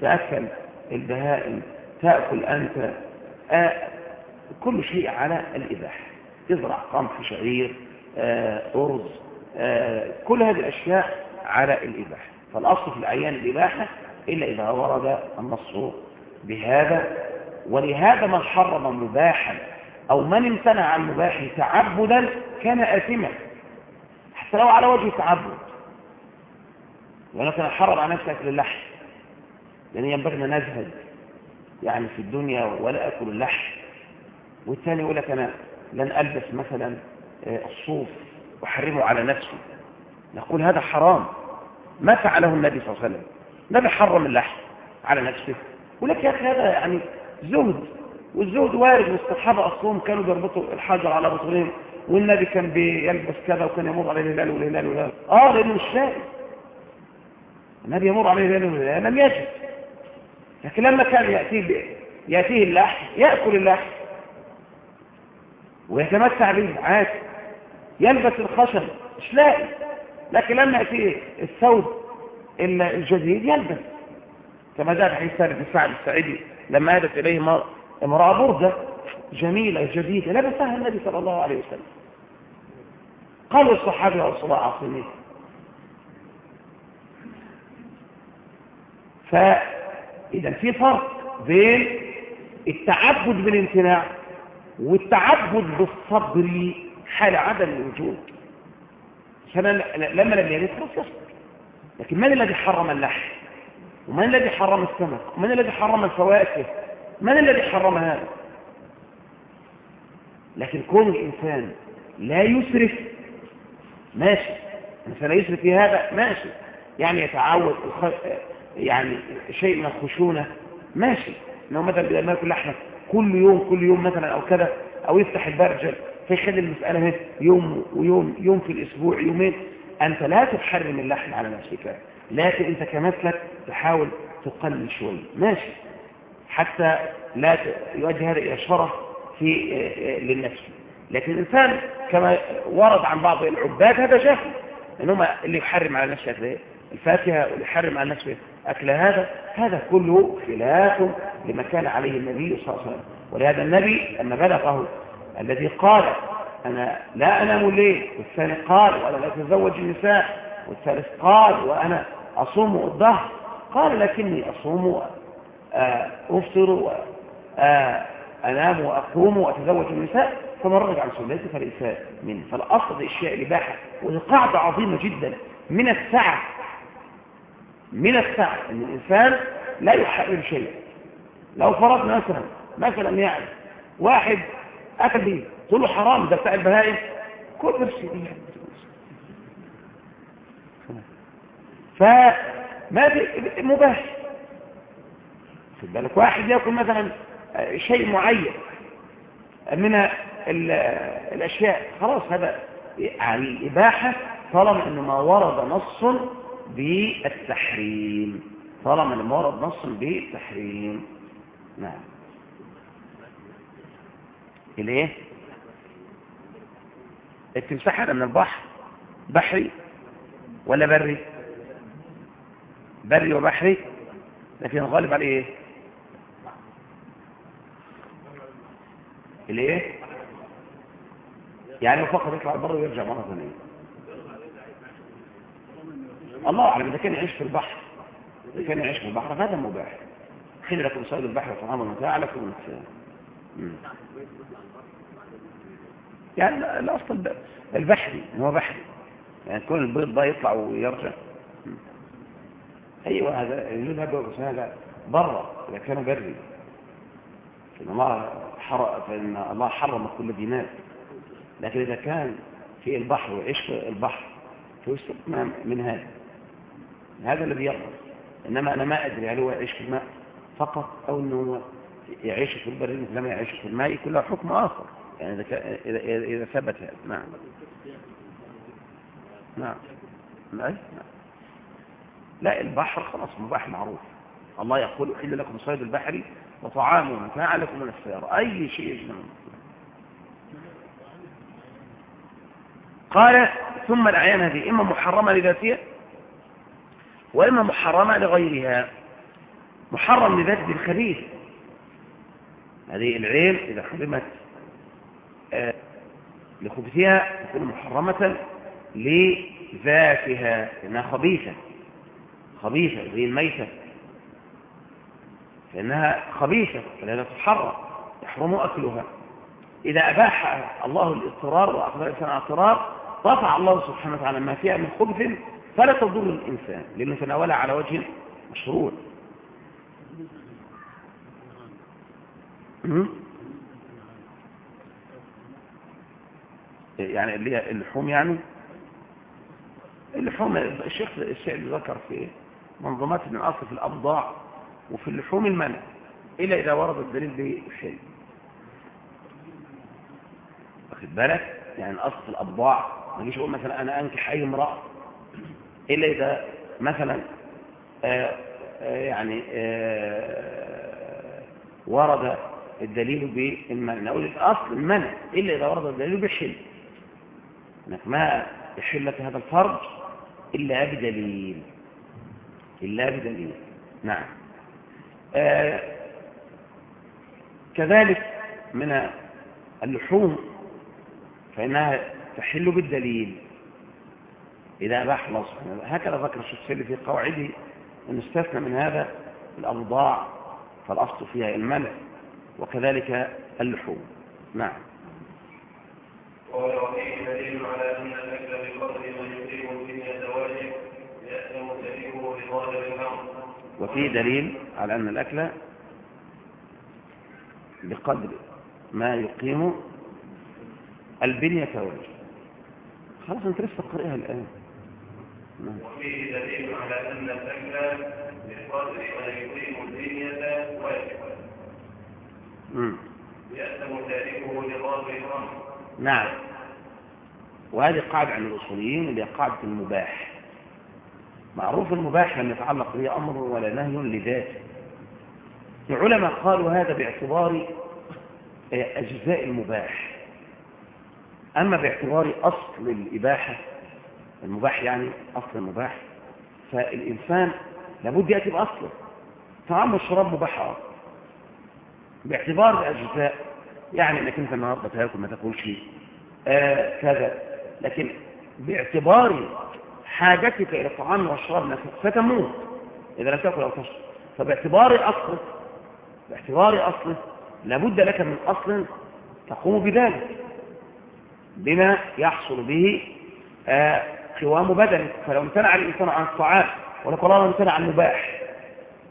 تأكل البهائم تأكل أنت آه كل شيء على الإباحة. تزرع قمح شعير آه أرز آه كل هذه الأشياء على الإباحة. فالأصل في الأعيان الإباحة إلا إذا ورد النص بهذا ولهذا من حرم مباحا أو من امتنع عن مباح تعبدا كان آثما. حتى لو على وجه تعبد. ولكن حرم على نفسه أكل اللحم لأن ينبغي أن نزهد يعني في الدنيا ولا أكل اللحم. والثاني يقول لك أنا لن ألبس مثلا الصوف وحرمه على نفسي. نقول هذا حرام. ما فعله النبي صلى الله عليه وسلم. النبي حرم اللحم على نفسه. ولك يا أخي هذا يعني زهد والزهد وارد والصحابة أصلهم كانوا بيربطوا الحجر على بطونهم والنبي كان بيلبس كذا وكان يمر عليه الهلال والهلال والهلال آه لأنه مش شايف النبي يمر عليه الهلال والهلال لم يجد. لكن لما كان يأتيه يأتيه اللحم يأكل اللحم. ويتمتع به عادي يلبس الخشب مش لاقي. لكن لما يأتيه الثوب الجديد يلبس. كما جاء في حديث ثالث سعد السعيدي. لما أدت إليه امرأة بردة جميلة جديدة لبسها النبي صلى الله عليه وسلم. قالوا الصحابة رسول الله عاصمين فإذا في فرق بين التعبد بالامتناع والتعبد بالصبر حال عدم الوجود. لما لم يرد يصبر. لكن من الذي حرم اللحم؟ ومن الذي حرم السمك؟ ومن الذي حرم الفواكه؟ من الذي حرم هذا؟ لكن كون الإنسان لا يسرف ماشي. الإنسان لا يسرف في هذا ماشي. يعني يتعود يعني شيء من الخشونة ماشي. إنه مثلا بدل ما يأكل لحمة كل يوم كل يوم مثلا أو كذا أو يفتح البرجل فيخلي المسألة هنا يوم ويوم يوم في الأسبوع يومين. أنت لا تحرم اللحم على نفسك. لكن انت كمثلك تحاول تقلل شوي. ماشي. حتى لا يؤدي هذا إلى شرف في للنفس. لكن الإنسان كما ورد عن بعض العباد هذا جاهل انهم اللي يحرم على نفسه الفاكهة واللي يحرم على نفسه أكل هذا هذا كله خلاف لما كان عليه النبي صلى الله عليه وسلم. ولهذا النبي لما بلغه الذي قال أنا لا أنام الليل والثاني قال وأنا لا أتزوج النساء. والثالث قال وأنا أصوم الظهر. قال لكني أصوم أفطر وأنام وأقوم وأتزوج النساء فمن رجع عن سنتي فليس منه فالأصل الأشياء الإباحة وهي قاعدة عظيمة جدا. من السعة من السعة أن الإنسان لا يحرم شيء لو فرضنا مثلا مثلا يعني واحد أكل به تقول له حرام ده بتاع البهائم كل نفسي دي فما في مباح. خد بالك واحد يأكل مثلا شيء معين من الأشياء خلاص هذا يعني إباحة طالما إنه ما ورد نص بالتحريم. طالما لم ورد نص بالتحريم. نعم. الايه التمساح من البحر؟ بحري ولا بري؟ بري وبحري لكن الغالب عليه إيه؟ الإيه؟ يعني فقط يطلع بره ويرجع مرة ثانية. الله أعلم إذا كان يعيش في البحر إذا كان يعيش في البحر فهذا مباح. حين لكم صيد البحر وطعام المتاع لكم يعني الاصل البحري هو بحري. يعني كون البيض ده يطلع ويرجع. أيوه هذا هذا بس هذا بره إذا كان بري. فإن الله فإن الله حرم كل دينار. لكن إذا كان في البحر في البحر فيستثنى من هذا. هذا الذي يظهر إنما أنا ما أدري هل هو يعيش في الماء فقط أو أنه يعيش في البر مثل يعيش في الماء له حكم آخر. يعني إذا, إذا, إذا ثبت هذا. نعم. نعم. لا لا البحر خلاص مباح معروف. الله يقول أحل لكم صيد البحر وطعام ومتاع لكم من السيارة. أي شيء يجنى قال ثم الأعيان هذه إما محرمة لذاتها وإما محرمة لغيرها. محرم لذات بالخبيث هذه العين إذا حرمت آه لخبثها تكون محرمة لذاتها لأنها خبيثة. خبيثة زي الميتة. لأنها خبيثة فلهذا تحرم يحرم أكلها. إذا أباح الله الاضطرار وأخذ الإنسان اضطرار رفع الله سبحانه وتعالى ما فيها من خبث فلا تضر الإنسان لأنه تناولها على وجه مشروع. يعني اللي هي اللحوم يعني؟ اللحوم الشيخ السعد ذكر في منظومات من أصل في الأبضاع وفي اللحوم المنع إلا إذا ورد الدليل بالشيء واخد بالك؟ يعني الأصل في الأبضاع ما نجيش أقول مثلا أنا أنكح أي امرأة إلا إذا مثلا آآ آآ يعني آآ ورد الدليل بالمنع. نقول الأصل المنع إلا إذا ورد الدليل بالحل إنك ما يحل لك هذا الفرج إلا بدليل. إلا بدليل نعم. كذلك من اللحوم فإنها تحل بالدليل. إذا أباح الله سبحانه هكذا ذكر الشيخ في قواعده؟ أن استثنى من هذا الأبضاع فالأصل فيها المنع وكذلك اللحوم. نعم. قال وفيه دليل على أن الأكل بقدر ما يقيم الدنيا واجب يأثم تريكه لظاهر الأمر وفيه دليل على أن الأكل بقدر ما يقيم البنية واجب خلاص أنت لسه قارئها الآن. نعم. وفيه دليل على أن الأكل بقدر ما يقيم الدنيا واجب مم. يأثم تاركه لظاهر الأمر. نعم. وهذه قاعدة عند الأصوليين اللي هي قاعدة المباح. معروف المباح لم يتعلق به أمر ولا نهي لذاته. العلماء قالوا هذا باعتبار أجزاء المباح. أما باعتبار أصل الإباحة المباح يعني أصل المباح فالإنسان لابد يأتي بأصله. طعام والشراب مباح. باعتبار الأجزاء يعني إنك أنت النهارده تأكل ما تاكلش آه كذا. لكن باعتبار حاجتك إلى الطعام والشراب نفسك ستموت. إذا لم تأكل أو تشرب. فباعتبار اصله باعتبار اصله لابد لك من أصل تقوم بذلك. بما يحصل به آه قوام بدنك فلو امتنع الإنسان عن الطعام ولكن الله امتنع عن المباح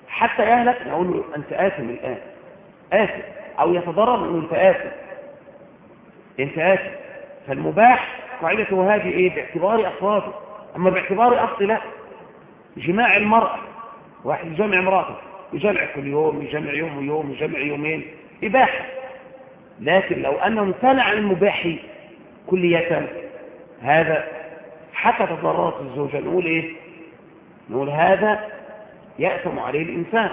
حتى يهلك نقول له أنت آثم الآن. آثم. أو يتضرر انه أنت آثم. أنت آثم. فالمباح قاعدته هذه إيه؟ باعتبار افراده أما باعتبار اصل لا. جماع المرأة واحد يجمع امرأته يجمع كل يوم يجمع يوم ويوم يجمع يومين إباحة. لكن لو أنه امتنع عن المباح كلية هذا حتى تضررت الزوجة. نقول إيه؟ نقول هذا يأثم عليه الإنسان.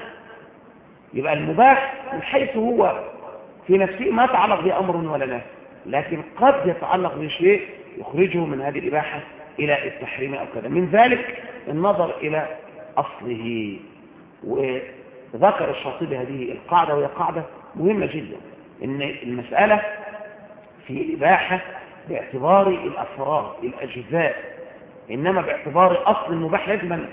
يبقى المباح من حيث هو في نفسه ما تعلق به أمر ولا نهي لكن قد يتعلق بشيء يخرجه من هذه الإباحة. إلى التحريم أو كذا. من ذلك النظر إلى أصله. وذكر الشاطبي هذه القاعدة وهي قاعدة مهمة جدا إن المسألة في الإباحة باعتبار الأفراد الأجزاء إنما باعتبار أصل المباح لازم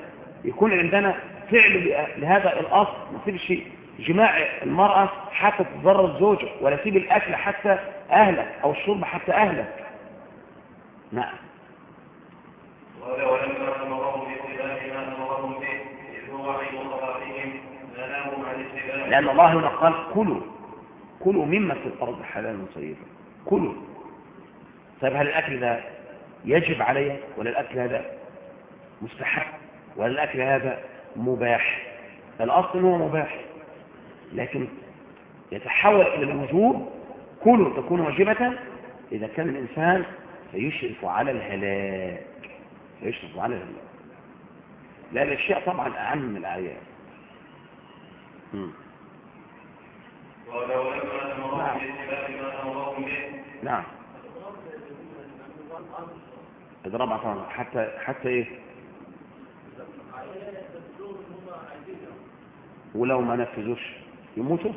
يكون عندنا فعل لهذا الأصل. نسيب الشيء جماع المرأة حتى تضرر الزوجة ولا سيب الأكل حتى أهلك أو الشرب حتى أهلك. نعم. لأن الله هنا قال كلوا كلوا مما في الأرض حلالا طيبا كلوا. طيب هل الأكل ده يجب علي ولا الأكل هذا مستحب ولا الأكل هذا مباح؟ الأصل هو مباح لكن يتحول إلى الوجوب كله تكون واجبة إذا كان الإنسان سيشرف على الهلاك. على الهلاك لا الأشياء طبعا أعم من باتباع ما أمرهم به نعم. اضربها طبعا. حتى حتى إيه؟ ولو ما نفذوش يموتوا؟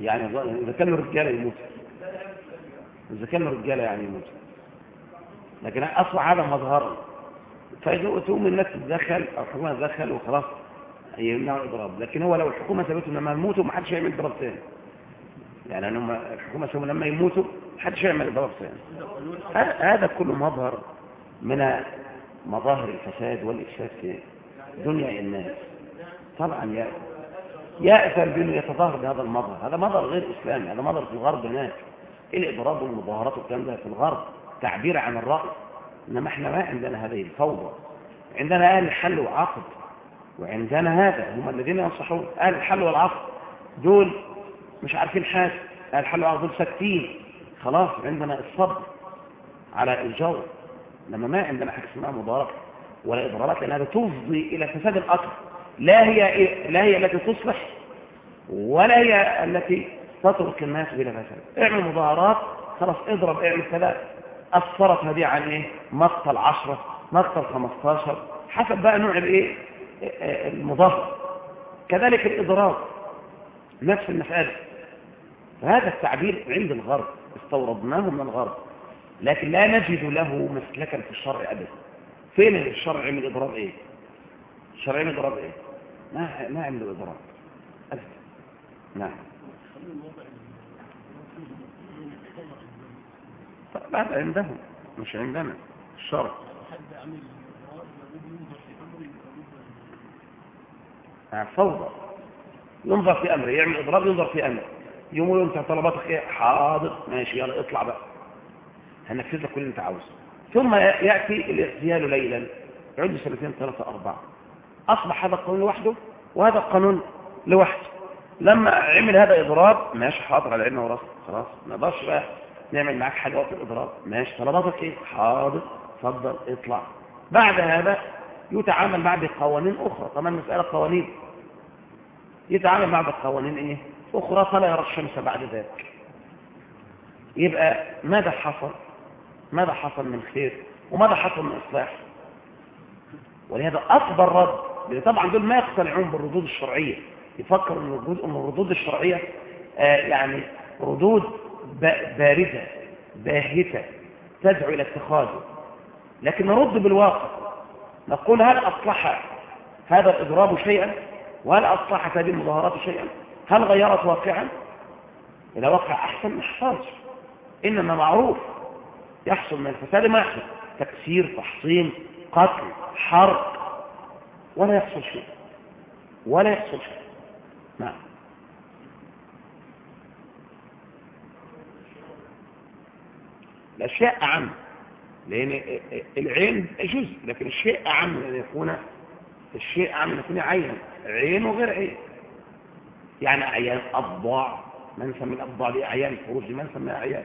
يعني إذا كانوا رجاله يموتوا. إذا كانوا رجاله يعني يموتوا. لكن اصبح هذا مظهر. فإذا تقوم الناس تتدخل أو الحكومة تتدخل وخلاص يمنعوا الاضراب لكن هو لو الحكومة سابته لما يموتوا ما حدش هيعمل إضراب ثاني يعني هم الحكومة سابوا لما يموتوا ما حدش هيعمل إضراب ثاني هذا كله مظهر من مظاهر الفساد والإفساد في دنيا الناس. طبعا يا يأثر بأنه يتظاهر بهذا المظهر. هذا مظهر غير إسلامي هذا مظهر في الغرب هناك. الإضراب والمظاهرات والكلام ده في الغرب؟ تعبير عن الرأي. إنما إحنا ما عندنا هذه الفوضى. عندنا أهل الحل والعقد. وعندنا هذا هم الذين ينصحون. أهل الحل والعقد دول مش عارفين حاجة. أهل الحل والعقد دول ساكتين. خلاص عندنا الصبر على الجو. لما ما عندنا حاجة اسمها مضاربة ولا إضرارات لأن هذا تفضي إلى فساد الأكبر لا هي لا هي التي تصلح ولا هي التي تترك الناس بلا فساد. اعمل مظاهرات خلاص اضرب اعمل كذا. اثرت هذه عن إيه؟ مقتل 10 مقتل 15 حسب بقى نوع الإيه؟ المظاهر. كذلك الاضراب نفس المسألة. فهذا التعبير عند الغرب استوردناه من الغرب. لكن لا نجد له مسلكا في الشرع أبدا. فين الشرع من إضراب إيه؟ الشرع من إضراب إيه؟ ما ما عنده إضراب أبدا. نعم. هذا عندهم مش عندنا. الشرع. فوضى. ينظر في أمره يعمل إضراب ينظر في أمره. يقول انت طلباتك إيه حاضر ماشي يلا اطلع بقى. هنفذ لك كل اللي أنت عاوزه. ثم يأتي الاغتيال ليلا. يعد سنتين ثلاثة أربعة. أصبح هذا القانون لوحده وهذا القانون لوحده. لما عمل هذا إضراب ماشي حاضر على عيننا وراسنا خلاص ما نقدرش بقى. نعمل معاك حاجة وقت الإضراب. ماشي. طلباتك إيه حاضر. اتفضل. اطلع. بعد هذا يتعامل مع بقوانين أخرى. طبعا المسألة قوانين. يتعامل مع بقوانين إيه؟ أخرى. فلا يرى الشمس بعد ذلك. يبقى ماذا حصل؟ ماذا حصل من خير؟ وماذا حصل من إصلاح؟ ولهذا أكبر رد طبعا دول ما يقتنعون بالردود الشرعية. يفكر أن أن الردود الشرعية آه يعني ردود باردة باهتة تدعو إلى اتخاذه. لكن نرد بالواقع. نقول هل أصلح هذا الإضراب شيئا؟ وهل أصلحت هذه المظاهرات شيئا؟ هل غيرت واقعا؟ إذا وقع أحسن حصلش إنما معروف. يحصل من الفساد ما يحصل. تكسير تحصين قتل حرق. ولا يحصل شيء. ولا يحصل شيء. نعم. الأشياء أعم. لأن العين جزء لكن الشيء أعم من أن يكون الشيء أعم يكون عينا عين وغير عين. يعني أعيان أضباع ما نسمي الأضباع دي الفروج ما نسميها أعيان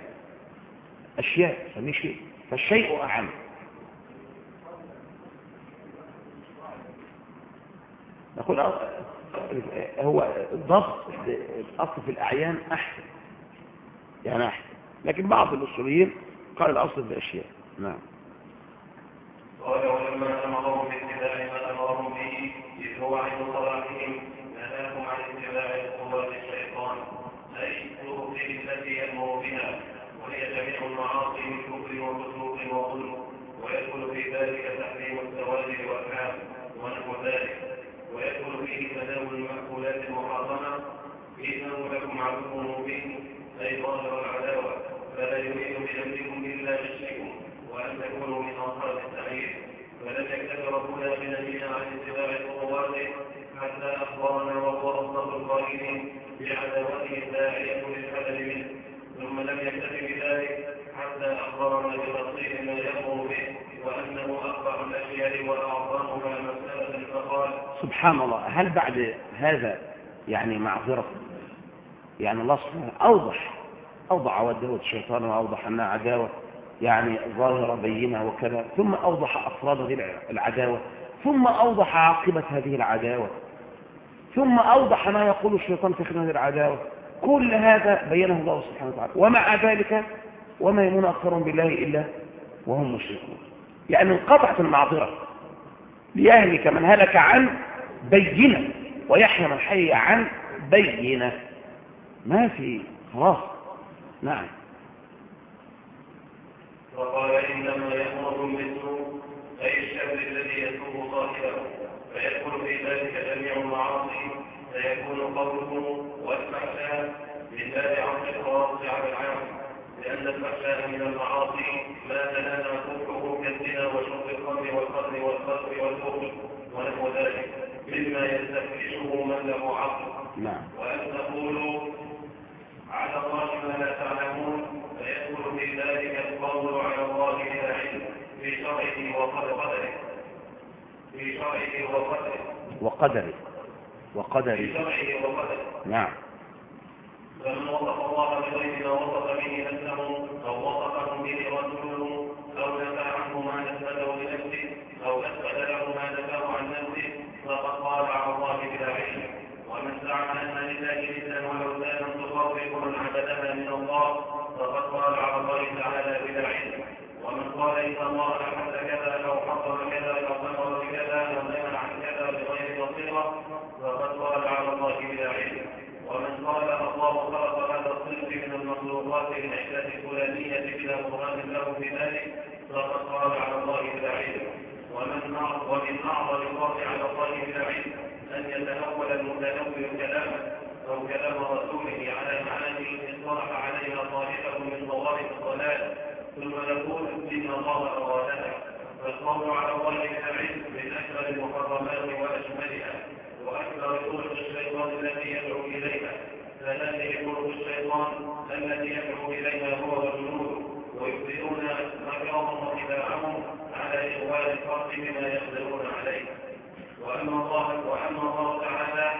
أشياء نسميه شيء. فالشيء أعم. نقول هو الضبط الأصل في الأعيان أحسن. يعني أحسن. لكن بعض الأصوليين قال الأصل في الأشياء نعم. قال ولما أمرهم باتباع ما أمرهم به إذ هو عند صلاتهم نهاهم عن اتباع خطوات الشيطان أي طرق التي يأمر بها وهي جميع المعاصي من كفر وفسوق وظلم ويدخل في ذلك تحريم الزواج والأفعال ونحو ذلك ويدخل فيه تناول المأكولات المحرمة إنه لكم عدو مبين أي ظاهر العداوة فلا يريد بذنبكم إلا نفسكم وأن تكونوا من أصحاب السعير فلم يكتب ربنا بنبينا عن اتباع خطواته حتى أخبرنا وهو أصدق القائلين بعداوته الداعية للحذر منه ثم لم يكتف بذلك حتى أخبرنا بتفصيل ما يأمر به وأنه أكبر الأشياء وأعظمها مسألة فقال سبحان الله هل بعد هذا يعني معذرة؟ يعني الله سبحانه أوضح أوضح عداوة الشيطان وأوضح أنها عداوة يعني ظاهرة بينة وكذا ثم أوضح أفراد هذه العداوة ثم أوضح عاقبة هذه العداوة ثم أوضح ما يقول الشيطان في خلال العداوة. كل هذا بينه الله سبحانه وتعالى. ومع ذلك وما يمون أكثرهم بالله إلا وهم مشركون. يعني انقطعت المعذرة ليهلك من هلك عن بينة ويحيى من حي عن بينة. ما في خلاص. نعم. وقال إنما يأمركم بالسوء أي الشر الذي يسوء صاحبه فيدخل في ذلك جميع المعاصي فيكون قوله والفحشاء من باب عرض الخاص على العام. لأن الفحشاء من المعاصي ما تنادى كفره كالزنا وشرب الخمر والقتل والقتل والبخل مما يستفحشه من له عقل. نعم. وأن تقولوا على الله ما لا تعلمون فيدخل في ذلك القول على الله بلا علم في شرعه وقدره في شرعه وقدره. وقدره. في وقدره شرعه وقدره. نعم. فمن وصف الله بغير ما وصف به نفسه إن الله حصل كذا نهى نعم عن كذا بغير بصيرة وقد قال على الله بلا علم ومن قال الله خلق هذا الصنف من المخلوقات العلة الفلانية بلا برهان له في فقد قال على الله بلا علم ومن ومن أعظم القول على الله بلا علم أن يتناول المتنول كلامه أو كلام رسوله على معاني اصطلح عليها طائفة من ضوابط الضلال ثم نقول إن الله أرادها فالقول على الله بلا علم من أكثر المحرمات وأجملها وأكثر طرق الشيطان التي يدعو إليها. فهذه طرق الشيطان التي يدعو إليها هو وجنوده ويبدئون مكرهم وخداعهم على إغواء الخلق بما يقدرون عليه. وأما الله وأما الله تعالى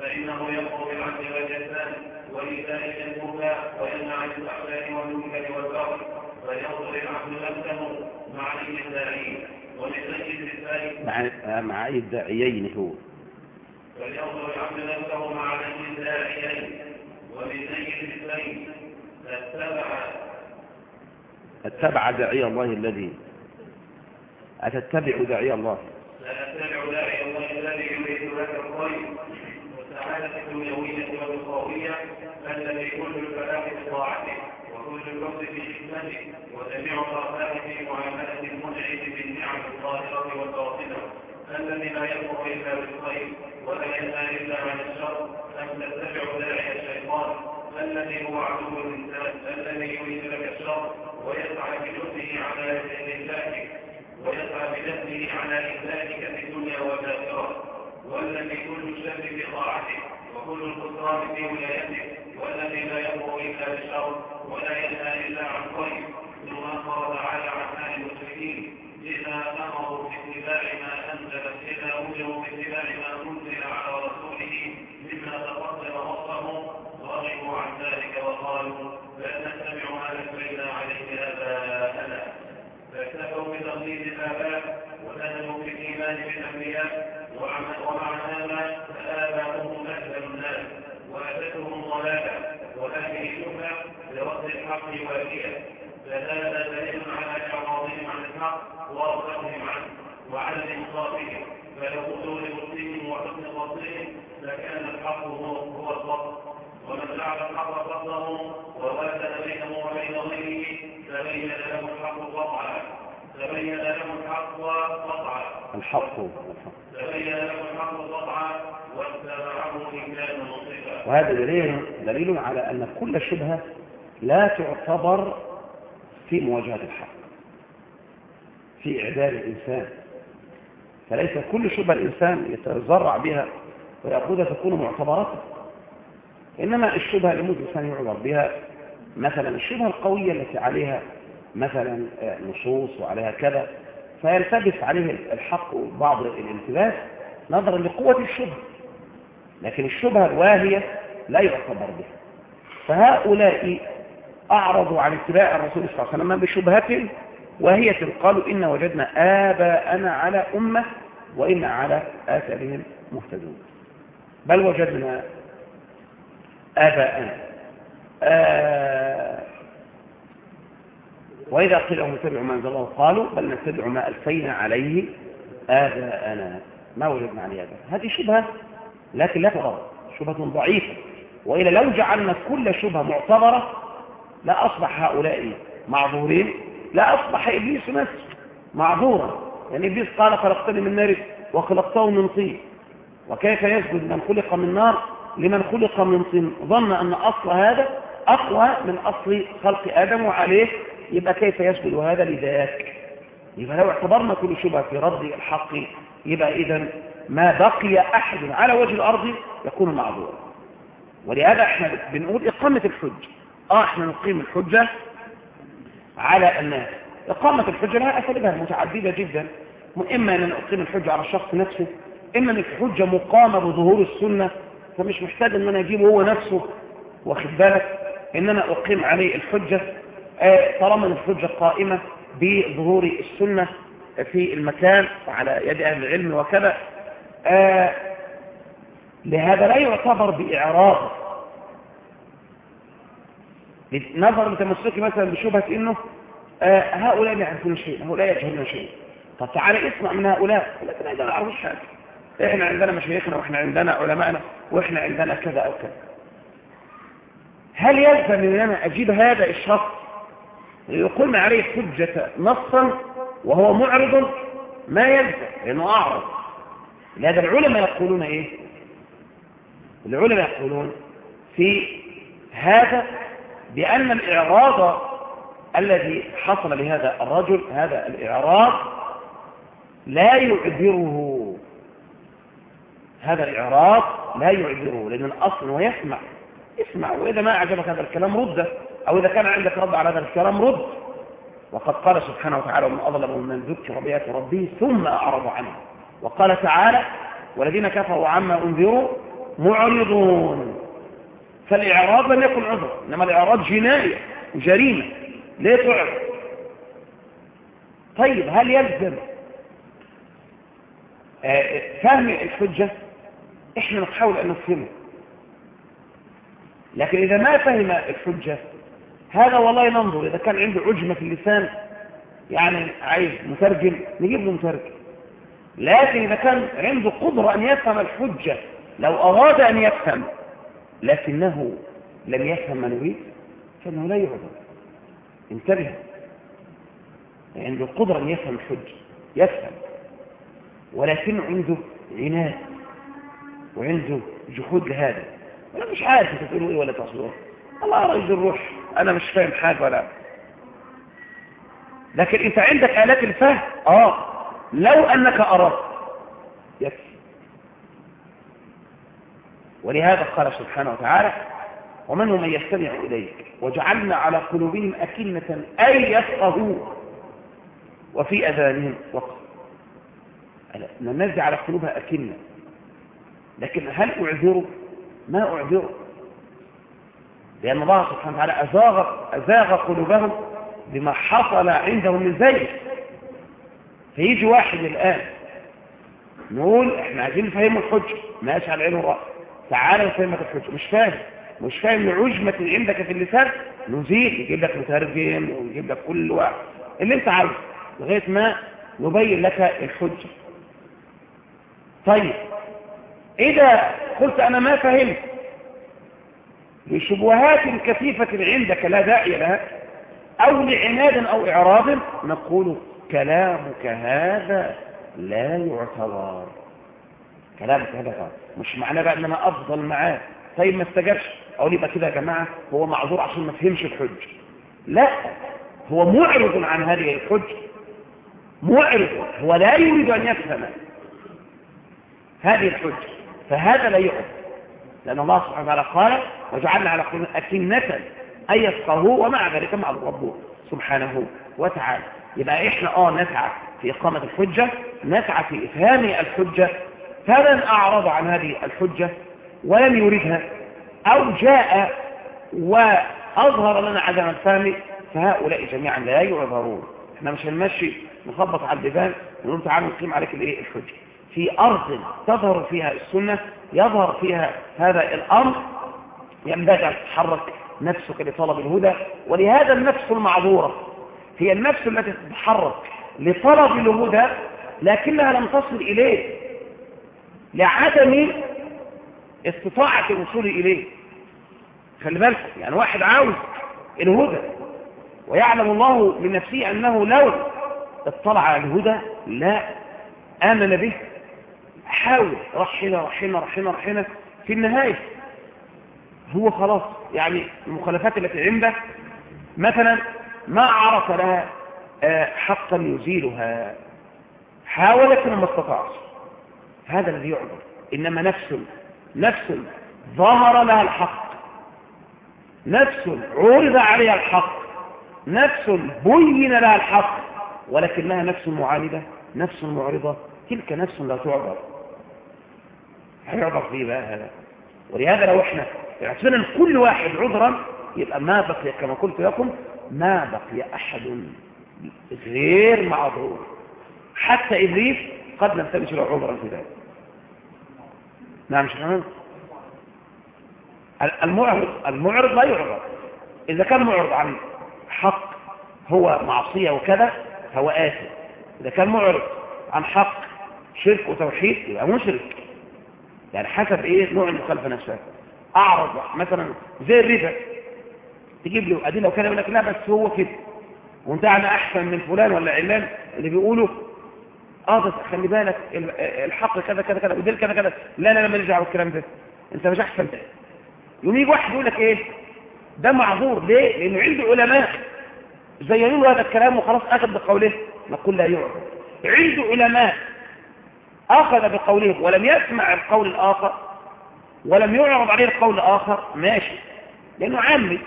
فإنه يأمر بالعدل والإحسان القربى وينهى عن الفحشاء والمنكر والبغي فلينظر العبد نفسه مع أي الداعين ولسيد الثاني مع مع أي الداعيين هو. فلينظر العبد نفسه مع أي الداعيين. ولسيد الثاني فاتبع أتبع داعي الله الذي أتتبع داعي الله. سنتبع داعي الله الذي يريد لك الخير. والسعادة الدنيوية والأخروية الذي كل الفلاح بطاعته وكل الفضل في حكمته وجميع الأرباب في معاملة المنعم بالنعم الظاهرة والباطنة. الذي لا يأمر إلا بالخير ولا ينهى إلا عن الشر. أن تتبع داعي الشيطان. الذي هو عدو الإنسان. الذي يريد لك الشر ويسعى بجهده على إهلاكك ويسعى بجهده على إهلاكك في الدنيا والذي كل الشر في طاعته وكل الخسران في ولايته والذي لا يأمر إلا بالشر ولا ينهى إلا عن خير ثم أخبر تعالى عن أهل المشركين إذا أمروا باتباع ما أنزل إذا أمروا باتباع ما أنزل على رسوله مما تقدم وصفهم رغبوا عن ذلك وقالوا لا نتبع ما نزلنا عليه آباءنا فاكتفوا بتقليد الآباء ونهلوا في الإيمان بالأنبياء ومع هذا فآباؤهم أهل الناس وأتتهم ضلالة وهذه شبهة لرد الحق واهية فهذا دليل على إعراضهم عن الحق ورفضهم عنه وعلى إنصافهم فلو حضور مسلم وحسن قصدهم لكان الحق هو هو الفضل ومن جعل الحق فضله ووازن بينه وبين غيره تبين له الحق قطعا تبين له الحق قطعا الحق. تبين له الحق قطعا واتبعه إن كان مصيبا. وهذا دليل دليل على أن كل شبهة لا تعتبر في مواجهة الحق في إعداد الإنسان. فليس كل شبهة الإنسان يتزرع بها ويأخذها تكون معتبرته إنما الشبهة اللي الإنسان يعبر بها مثلا الشبهة القوية التي عليها مثلا نصوص وعليها كذا فيلتبس عليه الحق بعض الالتباس نظرا لقوة الشبهة لكن الشبهة الواهية لا يعتبر بها. فهؤلاء أعرضوا عن اتباع الرسول صلى الله عليه وسلم بشبهة واهية قالوا إن وجدنا آباءنا على أمة وإن على آثارهم مهتدون. بل وجدنا آباءنا. آه وإذا قيل لهم اتبعوا ما أنزل الله قالوا بل نتبع ما ألفينا عليه آباءنا. ما وجدنا عليه آباء هذه شبهة لكن لا تضر شبهة ضعيفة. وإلا لو جعلنا كل شبهة معتبرة لا أصبح هؤلاء معذورين لا أصبح إبليس نفسه معذورا. يعني إبليس قال خلقتني من نار وخلقته من طين. وكيف يسجد من خلق من نار؟ لمن خلق من طين. ظن أن أصل هذا أقوى من أصل خلق آدم وعليه. يبقى كيف يسجد هذا لذاك؟ يبقى لو اعتبرنا كل شبهة في رد الحق يبقى إذا ما بقي أحد على وجه الأرض يكون معذورا. ولهذا إحنا بنقول إقامة الحج آه إحنا نقيم الحجة على الناس إقامة الحجة لها أساليبها متعددة جدا. إما أن نقيم الحجة على الشخص نفسه إما أن الحجة مقامة بظهور السنة فمش محتاج أن أنا أجيبه هو نفسه. واخد بالك؟ أن أنا أقيم عليه الحجة آه طالما الحجة قائمة بظهور السنة في المكان وعلى يد أهل العلم وكذا. آه لهذا لا يعتبر بإعراض نظر لتمسكي مثلا بشبهة إنه آه هؤلاء لا يعرفون شيء هؤلاء يجهلون شيء. طب تعالى اسمع من هؤلاء لكن إحنا ما نعرفش حاجة إحنا عندنا مشايخنا وإحنا عندنا علماءنا وإحنا عندنا كذا أو كذا. هل يلزم إن أنا أجيب هذا الشخص يقوم عليه حجة نصا وهو معرض؟ ما يلزم لأنه أعرض. لهذا العلماء يقولون إيه؟ العلماء يقولون في هذا بأن الإعراض الذي حصل لهذا الرجل هذا الإعراض لا يعذره. هذا الإعراض لا يعذره لأن الأصل هو يسمع اسمع وإذا ما أعجبك هذا الكلام رده أو إذا كان عندك رد على هذا الكلام رد. وقد قال سبحانه وتعالى ومن أظلم من ذكر بآيات ربه ثم أعرض عنه. وقال تعالى والذين كفروا عما أنذروا معرضون. فالإعراض لم يكن عذر إنما الإعراض جناية جريمة ليه تعرض طيب هل يلزم؟ فهم الحجة؟ إحنا نحاول أن نفهمه. لكن إذا ما فهم الحجة هذا والله ننظر. إذا كان عنده عجمة في اللسان يعني عايز مترجم نجيب له مترجم. لكن إذا كان عنده قدرة أن يفهم الحجة لو أراد أن يفهم لكنه لم يفهم ما نريد فإنه لا يعذر. انتبه. عنده قدرة أن يفهم الحجة يفهم. ولكن عنده عناد وعنده جحود لهذا. أنا مش عارف انت تقولوا إيه ولا تصلوا الله رجل الروح. أنا مش فاهم حاجة ولا. لكن أنت عندك آلات الفهم. آه. لو أنك أردت. يكفي. ولهذا قال سبحانه وتعالى ومنهم من يستمع إليك وجعلنا على قلوبهم أكنة أن يفقهوا وفي أذانهم وقر. ان الناس على قلوبها أكنة. لكن هل أعذره؟ ما أعذره لأن الله سبحانه وتعالى أزاغ, أزاغ قلوبهم بما حصل عندهم من زيغ فيجي واحد الآن نقول إحنا عايزين نفهمه الحجة ماشي على عينه والرأس تعالى نفهمك الحجة مش فاهم. مش فاهم عجمة عندك في اللسان. نزيل. يجيب لك مترجم ويجيب لك كل واحد. اللي انت عاوزه لغاية ما نبين لك الحجة. طيب. إذا قلت أنا ما فهمت. لشبهات كثيفة عندك لا داعي لها. أو لعناد أو إعراض. نقول كلامك هذا لا يعتبر. كلامك هذا مش معناه بقى إن أنا أفضل معاه. طيب ما استجابش. أقول يبقى كده يا جماعة هو معذور عشان ما فهمش الحج لا هو معرض عن هذه الحج معرض. هو لا يريد أن يفهم هذه الحجة فهذا لا يعد لأن الله سبحانه وتعالى قال وجعلنا على قلوبهم أكنة أن يفقهوا ومع ذلك مع ربه سبحانه وتعالى. يبقى إحنا آه نسعى في إقامة الحجة نسعى في إفهام الحجة فمن أعرض عن هذه الحجة ولم يريدها أو جاء وأظهر لنا عدم الفهم فهؤلاء جميعا لا يعذرون. إحنا مش هنمشي نخبط على البيبان ونقول تعالوا نقيم عليك الإيه؟ الحجة. في أرض تظهر فيها السنة يظهر فيها هذا الأمر ينبغي أن تتحرك نفسك لطلب الهدى ولهذا النفس المعذورة هي النفس التي تتحرك لطلب الهدى لكنها لم تصل إليه. لعدم استطاعة الوصول إليه. خلي بالك يعني واحد عاوز الهدى ويعلم الله من نفسه أنه لو اطلع على الهدى لا آمن به. حاول راح هنا راح هنا في النهاية. هو خلاص يعني المخالفات التي عنده مثلا ما عرف لها حقا يزيلها. حاول لكن ما استطاعش. هذا الذي يعبر. إنما نفس نفس ظهر لها الحق. نفس عرض عليها الحق. نفس بين لها الحق. ولكنها نفس معاندة نفس معرضة. تلك نفس لا تعبر. هيعبر فيه بقى هذا. ولهذا لو إحنا اعتبرنا كل واحد عذرا يبقى ما بقي كما قلت لكم ما بقي أحد غير معذور. حتى إبليس قد لم تمشي له عذرا في ذلك. نعم فاهم المعرض المعرض لا يعرض. إذا كان معرض عن حق هو معصية وكذا فهو آثم. إذا كان معرض عن حق شرك وتوحيد يبقى مشرك. يعني حسب إيه؟ نوع المخالفة نفسها. أعرض مثلا زي الربا. تجيب لي أدلة وكده يقول لك لا بس هو كده. وأنت أنا أحسن من فلان ولا علان؟ اللي بيقولوا آه بس خلي بالك ال- الحق كذا كذا كذا وديل كذا كذا. لا لا لا ماليش دعوة بالكلام ده. انت مش أحسن. ده يوم يجي واحد يقول لك إيه؟ ده معذور. ليه؟ لأنه عنده علماء زينوا له هذا الكلام وخلاص أخذ بقوله. نقول لا يعذر عنده علماء أخذ بقوله ولم يسمع القول الآخر ولم يعرض عليه القول الآخر. ماشي. لأنه عامي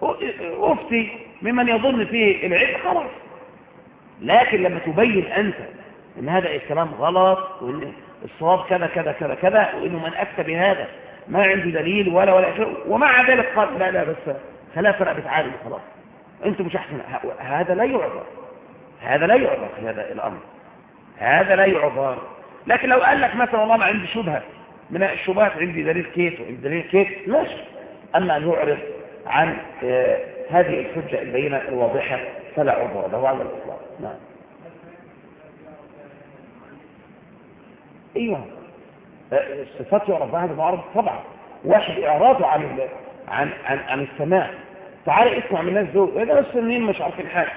فافتي ممن يظن فيه العلم. خلاص. لكن لما تبين أنت إن هذا الكلام غلط وإن الصواب كذا كذا كذا كذا وإنه من أفتى بهذا ما عنده دليل ولا ولا شيء ومع ذلك قال لا لا بس خلاها فرق بتعالي خلاص أنتم مش أحسن ه- هذا لا يعذر هذا لا يعذر في هذا الأمر هذا لا يعذر. لكن لو قال لك مثلا والله ما عندي شبهة من الشبهات عندي دليل كيف وعندي دليل كيف ماشي. أما أن يعرض عن آه، هذه الحجة البينة الواضحة فلا عذر له. على الاطلاق أيوه الصفات يعرف بعد المعارض طبعا. واحد إعراضه عن عن عن عن السماع تعالى اسمع من الناس دول. ده السنين مش عارفين حاجة.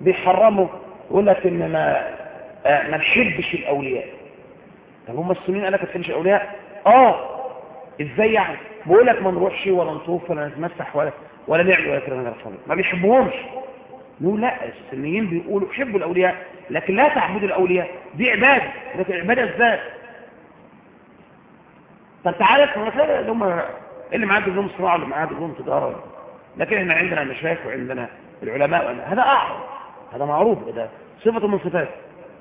بيحرموا يقول لك إن ما آه، ما نحبش الأولياء. طب هم السنين قال لك ما تحبش الأولياء؟ آه. إزاي يعني؟ بيقول لك ما نروحش ولا نطوف ولا نتمسح ولا ولا نعمل ولا هذا ما بيحبوهمش. نقول لا السنيين بيقولوا حبوا الأولياء لكن لا تعبدوا الأولياء دي عبادة لكن فانت عارف هم تلاقي اللي هم اللي معاه دبلوم صناعه واللي معاه دبلوم تجارة. لكن إحنا عندنا المشايخ وعندنا العلماء هذا اعرض هذا معروف ده صفة من صفات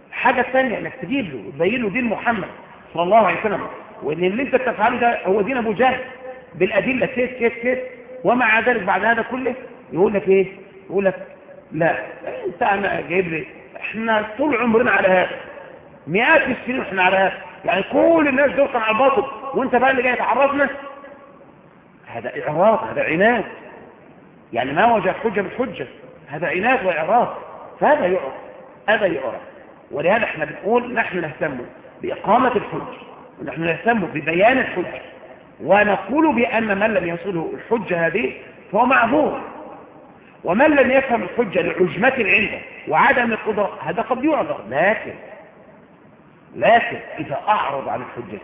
الحاجة الثانية إنك تجيب له وتبين له دين محمد صلى الله عليه وسلم وإن اللي أنت بتفعله ده هو دين أبو جهل بالأدلة كيف كيف كيف ومع ذلك بعد هذا كله يقول لك إيه؟ يقول لك لا أنت أنا جايب لي إحنا طول عمرنا على هذا. مئات السنين وإحنا على هذا. يعني كل الناس دول كانوا على الباطل وأنت بقى اللي جاي تعرفنا هذا إعراض هذا عناد. يعني ما وجد حجة بالحجة. هذا عناد وإعراض. فهذا يعرف هذا يعرف ولهذا إحنا بنقول نحن نهتم بإقامة الحجة. ونحن نهتم ببيان الحجة. ونقول بأن من لم يصله الحجة هذه فهو معذور. ومن لم يفهم الحجة لعجمة عنده وعدم القدرة هذا قد يعذر. لكن لكن إذا أعرض عن الحجة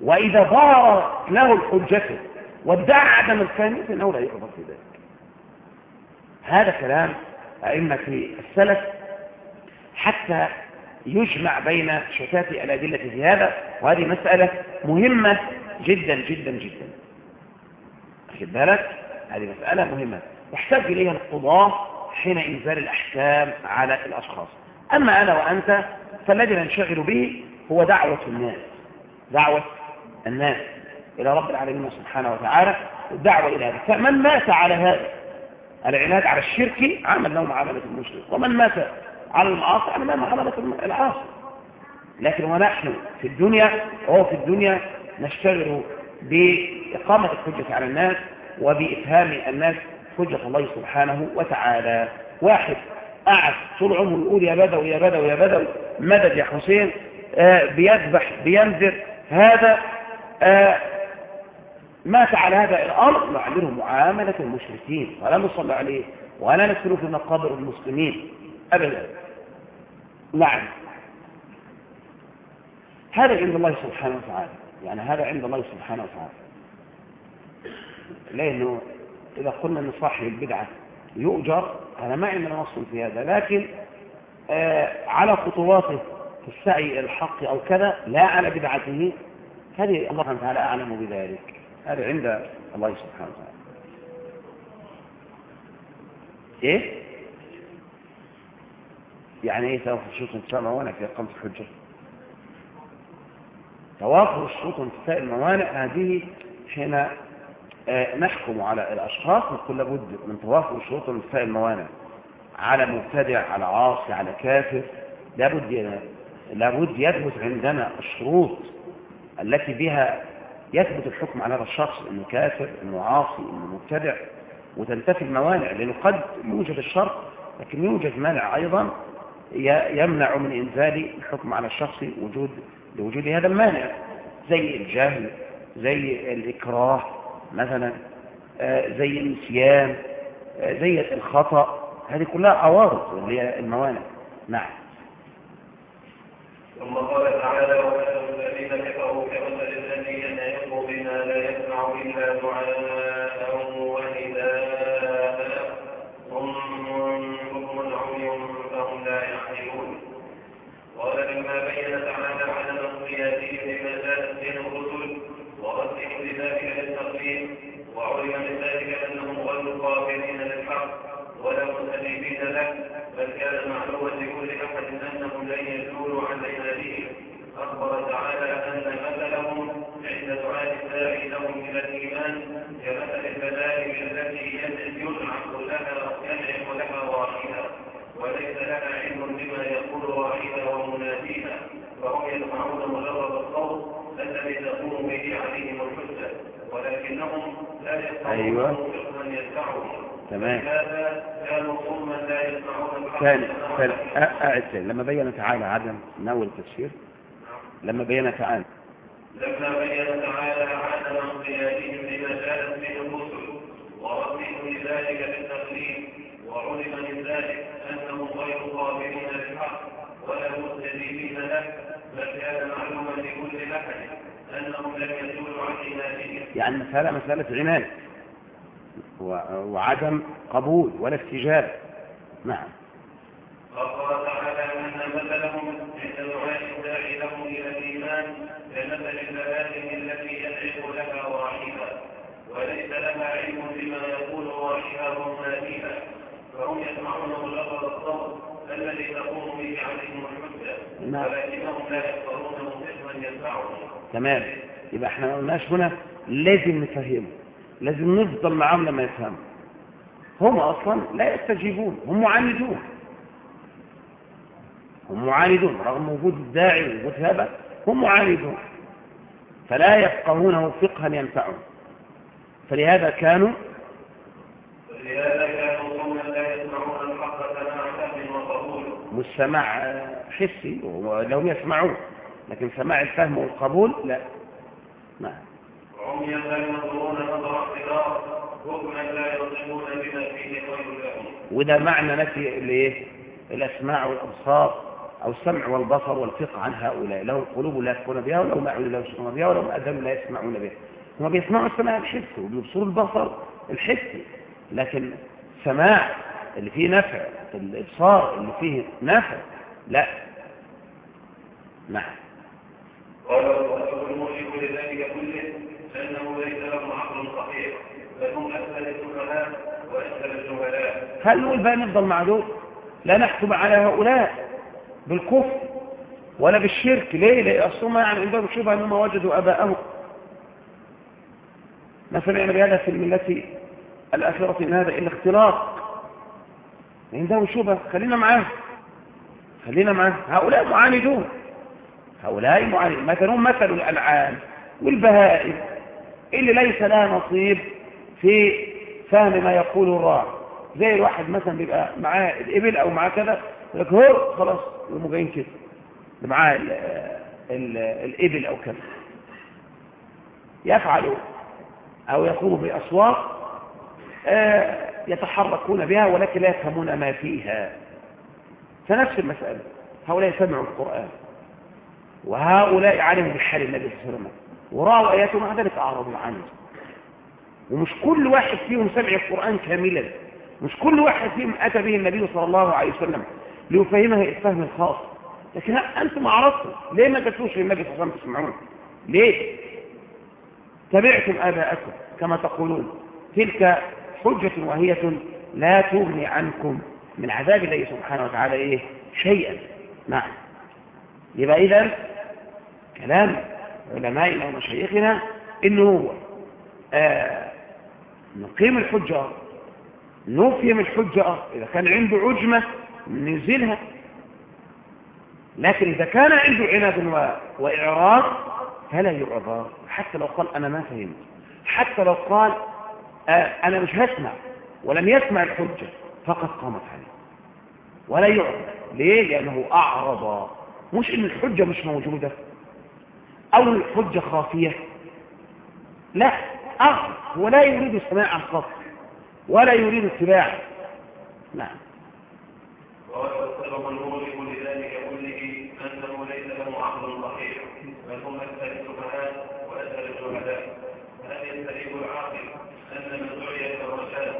وإذا ظهر له الحجة وادعى عدم الفهم فإنه لا يعذر في ذلك. هذا كلام أئمة السلف. حتى يجمع بين شتات الأدلة في هذا وهذه مسألة مهمة جدا جدا جدا. واخد بالك؟ هذه مسألة مهمة. يحتاج إليها القضاة حين إنزال الأحكام على الأشخاص. أما أنا وأنت فالذي ننشغل به هو دعوة الناس. دعوة الناس إلى رب العالمين سبحانه وتعالى الدعوة إلى هذا. فمن مات على هذا؟ العناد على الشرك عمل له معاملة المشرك. ومن مات على المعاصي عمل له معاملة العاصي. لكن ونحن في الدنيا وهو في الدنيا نشتغل بإقامة الحجة على الناس وبإفهام الناس حجة الله سبحانه وتعالى. واحد قعد طول عمره يقول يا بدوي يا بدوي يا بدوي. مدد يا حسين آه بيذبح بينذر. هذا آه مات على هذا الأمر. نعمله معاملة المشركين. ولا نصلي عليه ولا نسلو في مقابر المسلمين. أبدا. نعم. هذا عند الله سبحانه وتعالى. يعني هذا عند الله سبحانه وتعالى. لأنه إذا قلنا أن صاحب البدعة يؤجر أنا ما عندنا نص في هذا لكن آه على خطواته في السعي إلى الحق أو كذا لا على بدعته هذه الله سبحانه وتعالى أعلم بذلك هذا عند الله سبحانه وتعالى إيه؟ يعني إيه توافر الشروط انتفاء موانع في إقامة الحجة؟ توافر الشروط انتفاء الموانع هذه حين نحكم على الأشخاص نقول لابد من توافر الشروط انتفاء الموانع. على مبتدع على عاصي على كافر لابد لابد يثبت عندنا الشروط التي بها يثبت الحكم على هذا الشخص إنه كافر إنه عاصي إنه مبتدع. وتنتفي الموانع لأنه قد يوجد الشرط لكن يوجد مانع أيضا يمنع من إنزال الحكم على الشخص وجود لوجود هذا المانع. زي الجهل زي الإكراه مثلا آه، زي النسيان آه، زي الخطأ هذه كلها عوارض اللي هي الموانع. نعم. ثم قال تعالى ومثل الذين كفروا كمثل الذي ينعق بما لا يسمع الا دعاء ونداء صم بكم عمي فهم لا يعقلون قال لما بين تعالى عدم اقتيادهم بما زادت بهم الرسل وردهم لذلك للتقليد وعلم من ذلك انهم غير قابلين للحق ولا مستجيبين له بل كان معلوما لكل احد انهم لن يزولوا عن عنادهم اخبر تعالى ان مثلهم عند دعاء الداعي لهم إلى الايمان كمثل البلائم التي ينعق لها ينعق لها واحدا وليس لها علم بما يقول واحدا ومناديها فهم يسمعون مجرد الصوت الذي تقوم به عليهم الحجه ولكنهم لا يسمعون أيوة. من يدفعهم تمام هذا كانوا صما لا يسمعون الحق ثاني ثاني أ- أعد ثاني لما بين تعالى عدم ناول التفسير لما بين تعالى. لما بين تعالى عدم انقيادهم لما جاءت به الرسل وردهم لذلك بالتقليد وعلم من ذلك أنهم غير قابلين للحق ولا مستجيبين له بل كان معلوما لكل أحد أنهم لم يزولوا عن عنادهم يعني مسألة مسألة عناد وعدم قبول ولا استجابة. نعم. تعالى ان مثلهم عند دعاء الداعي لهم إلى الايمان كمثل التي لها وليس لها علم بما يقول فهم الصوت الذي تقوم به عليهم الحجه نعم. ولكنهم لا ينفعهم تمام. يبقى إحنا ما قلناش هنا لازم نفهمه. لازم نفضل معاهم لما يفهموا. هم أصلا لا يستجيبون هم معاندون. هم معاندون رغم وجود الداعي ووجود هذا هم معاندون. فلا يفقهونه فقها ينفعهم. فلهذا كانوا لهذا كانوا قوما لا يسمعون الحق سماع فهم وقبول. مش سماع آه، حسي ولهم يسمعون لكن سماع الفهم والقبول لا. نعم. عميا لا ينظرون نظر لا بما فيه خير لهم. وده معنى نفي الايه؟ الاسماع والابصار أو السمع والبصر والفقه عن هؤلاء. لهم قلوب لا يفقهون بها ولهم اعين لا يبصرون بها ولهم اذان لا يسمعون بها. هم بيسمعوا السماع الحسي وبيبصروا البصر الحسي لكن سماع اللي فيه نفع الابصار اللي فيه نفع لا. نعم. قال وصفه المشرك لذلك كله انه ليس لهم عقل صحيح بل هم اسهل السفهاء واسهل الجهلاء هل نقول بقى نفضل مع دول لا نحكم على هؤلاء بالكفر ولا بالشرك. ليه؟ ليه اصلهم يعني عندهم شبهة أنهم وجدوا آباءهم. ما سمعنا بهذا في الملة الآخرة إن هذا إلا اختلاط. عندهم شبهة. خلينا معاهم. خلينا معاهم. هؤلاء معاندون. هؤلاء معاندون. مثلهم مثل الأنعام والبهائم. اللي ليس لها نصيب في فهم ما يقول الراعي. زي الواحد مثلا بيبقى معاه الإبل أو معاه كذا لك هو خلاص يقوموا جايين كده. اللي معاه ال- ال- الإبل أو كذا. يفعل أو يقوم بأصوات آه، يتحركون بها ولكن لا يفهمون ما فيها. فنفس المسألة. هؤلاء سمعوا القرآن. وهؤلاء علموا بحال النبي صلى الله عليه وسلم. ورأوا آياته مع ذلك أعرضوا عنه. ومش كل واحد فيهم سمع القرآن كاملا. مش كل واحد فيهم أتى به النبي صلى الله عليه وسلم ليفهمه الفهم الخاص. لكن أنتم أعرضتم ليه ما جاتوش للنبي صلى الله عليه وسلم تسمعون؟ ليه؟ تبعتم آباءكم كما تقولون. تلك حجة وهية لا تغني عنكم من عذاب الله سبحانه وتعالى إيه؟ شيئا. نعم. يبقى إذن كلام علمائنا ومشايخنا إنه هو آه نقيم الحجة نفهم الحجة إذا كان عنده عجمة ننزلها. لكن إذا كان عنده عناد و- وإعراض فلا يعذر حتى لو قال أنا ما فهمت. حتى لو قال آه أنا مش هسمع ولم يسمع الحجة فقد قامت عليه. ولا يعذر ليه؟ لأنه أعرض. مش إن الحجة مش موجودة أو الحجة خافية. لا هو لا يريد سماع القصر ولا يريد اتباع نعم والسبب المغلق لذلك كله انه ليس له عقل صحيح بل هم أكثر السفهاء وأكثر الجهلاء هل يستريب العاقل ان من دعي إلى الرشاد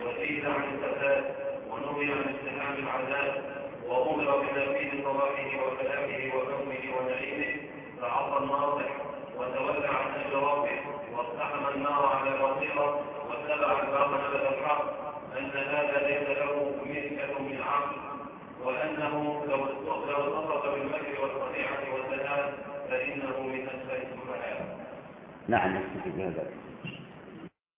وزيد عن الفساد ونهي عن استهام العذاب وامر بتنفيذ صلاحه وكلامه وحكمه ونعيمه فعصى الناصح وتولى عن اجر ربه واقتحم النار على البصيره واتبع الباطل بدل الحق ان هذا ليس له ملكه من عقل وأنه لو لو اتصف بالمكر والخديعة والسلام فإنه من أسفل السفهاء. نعم نكتفي بهذا.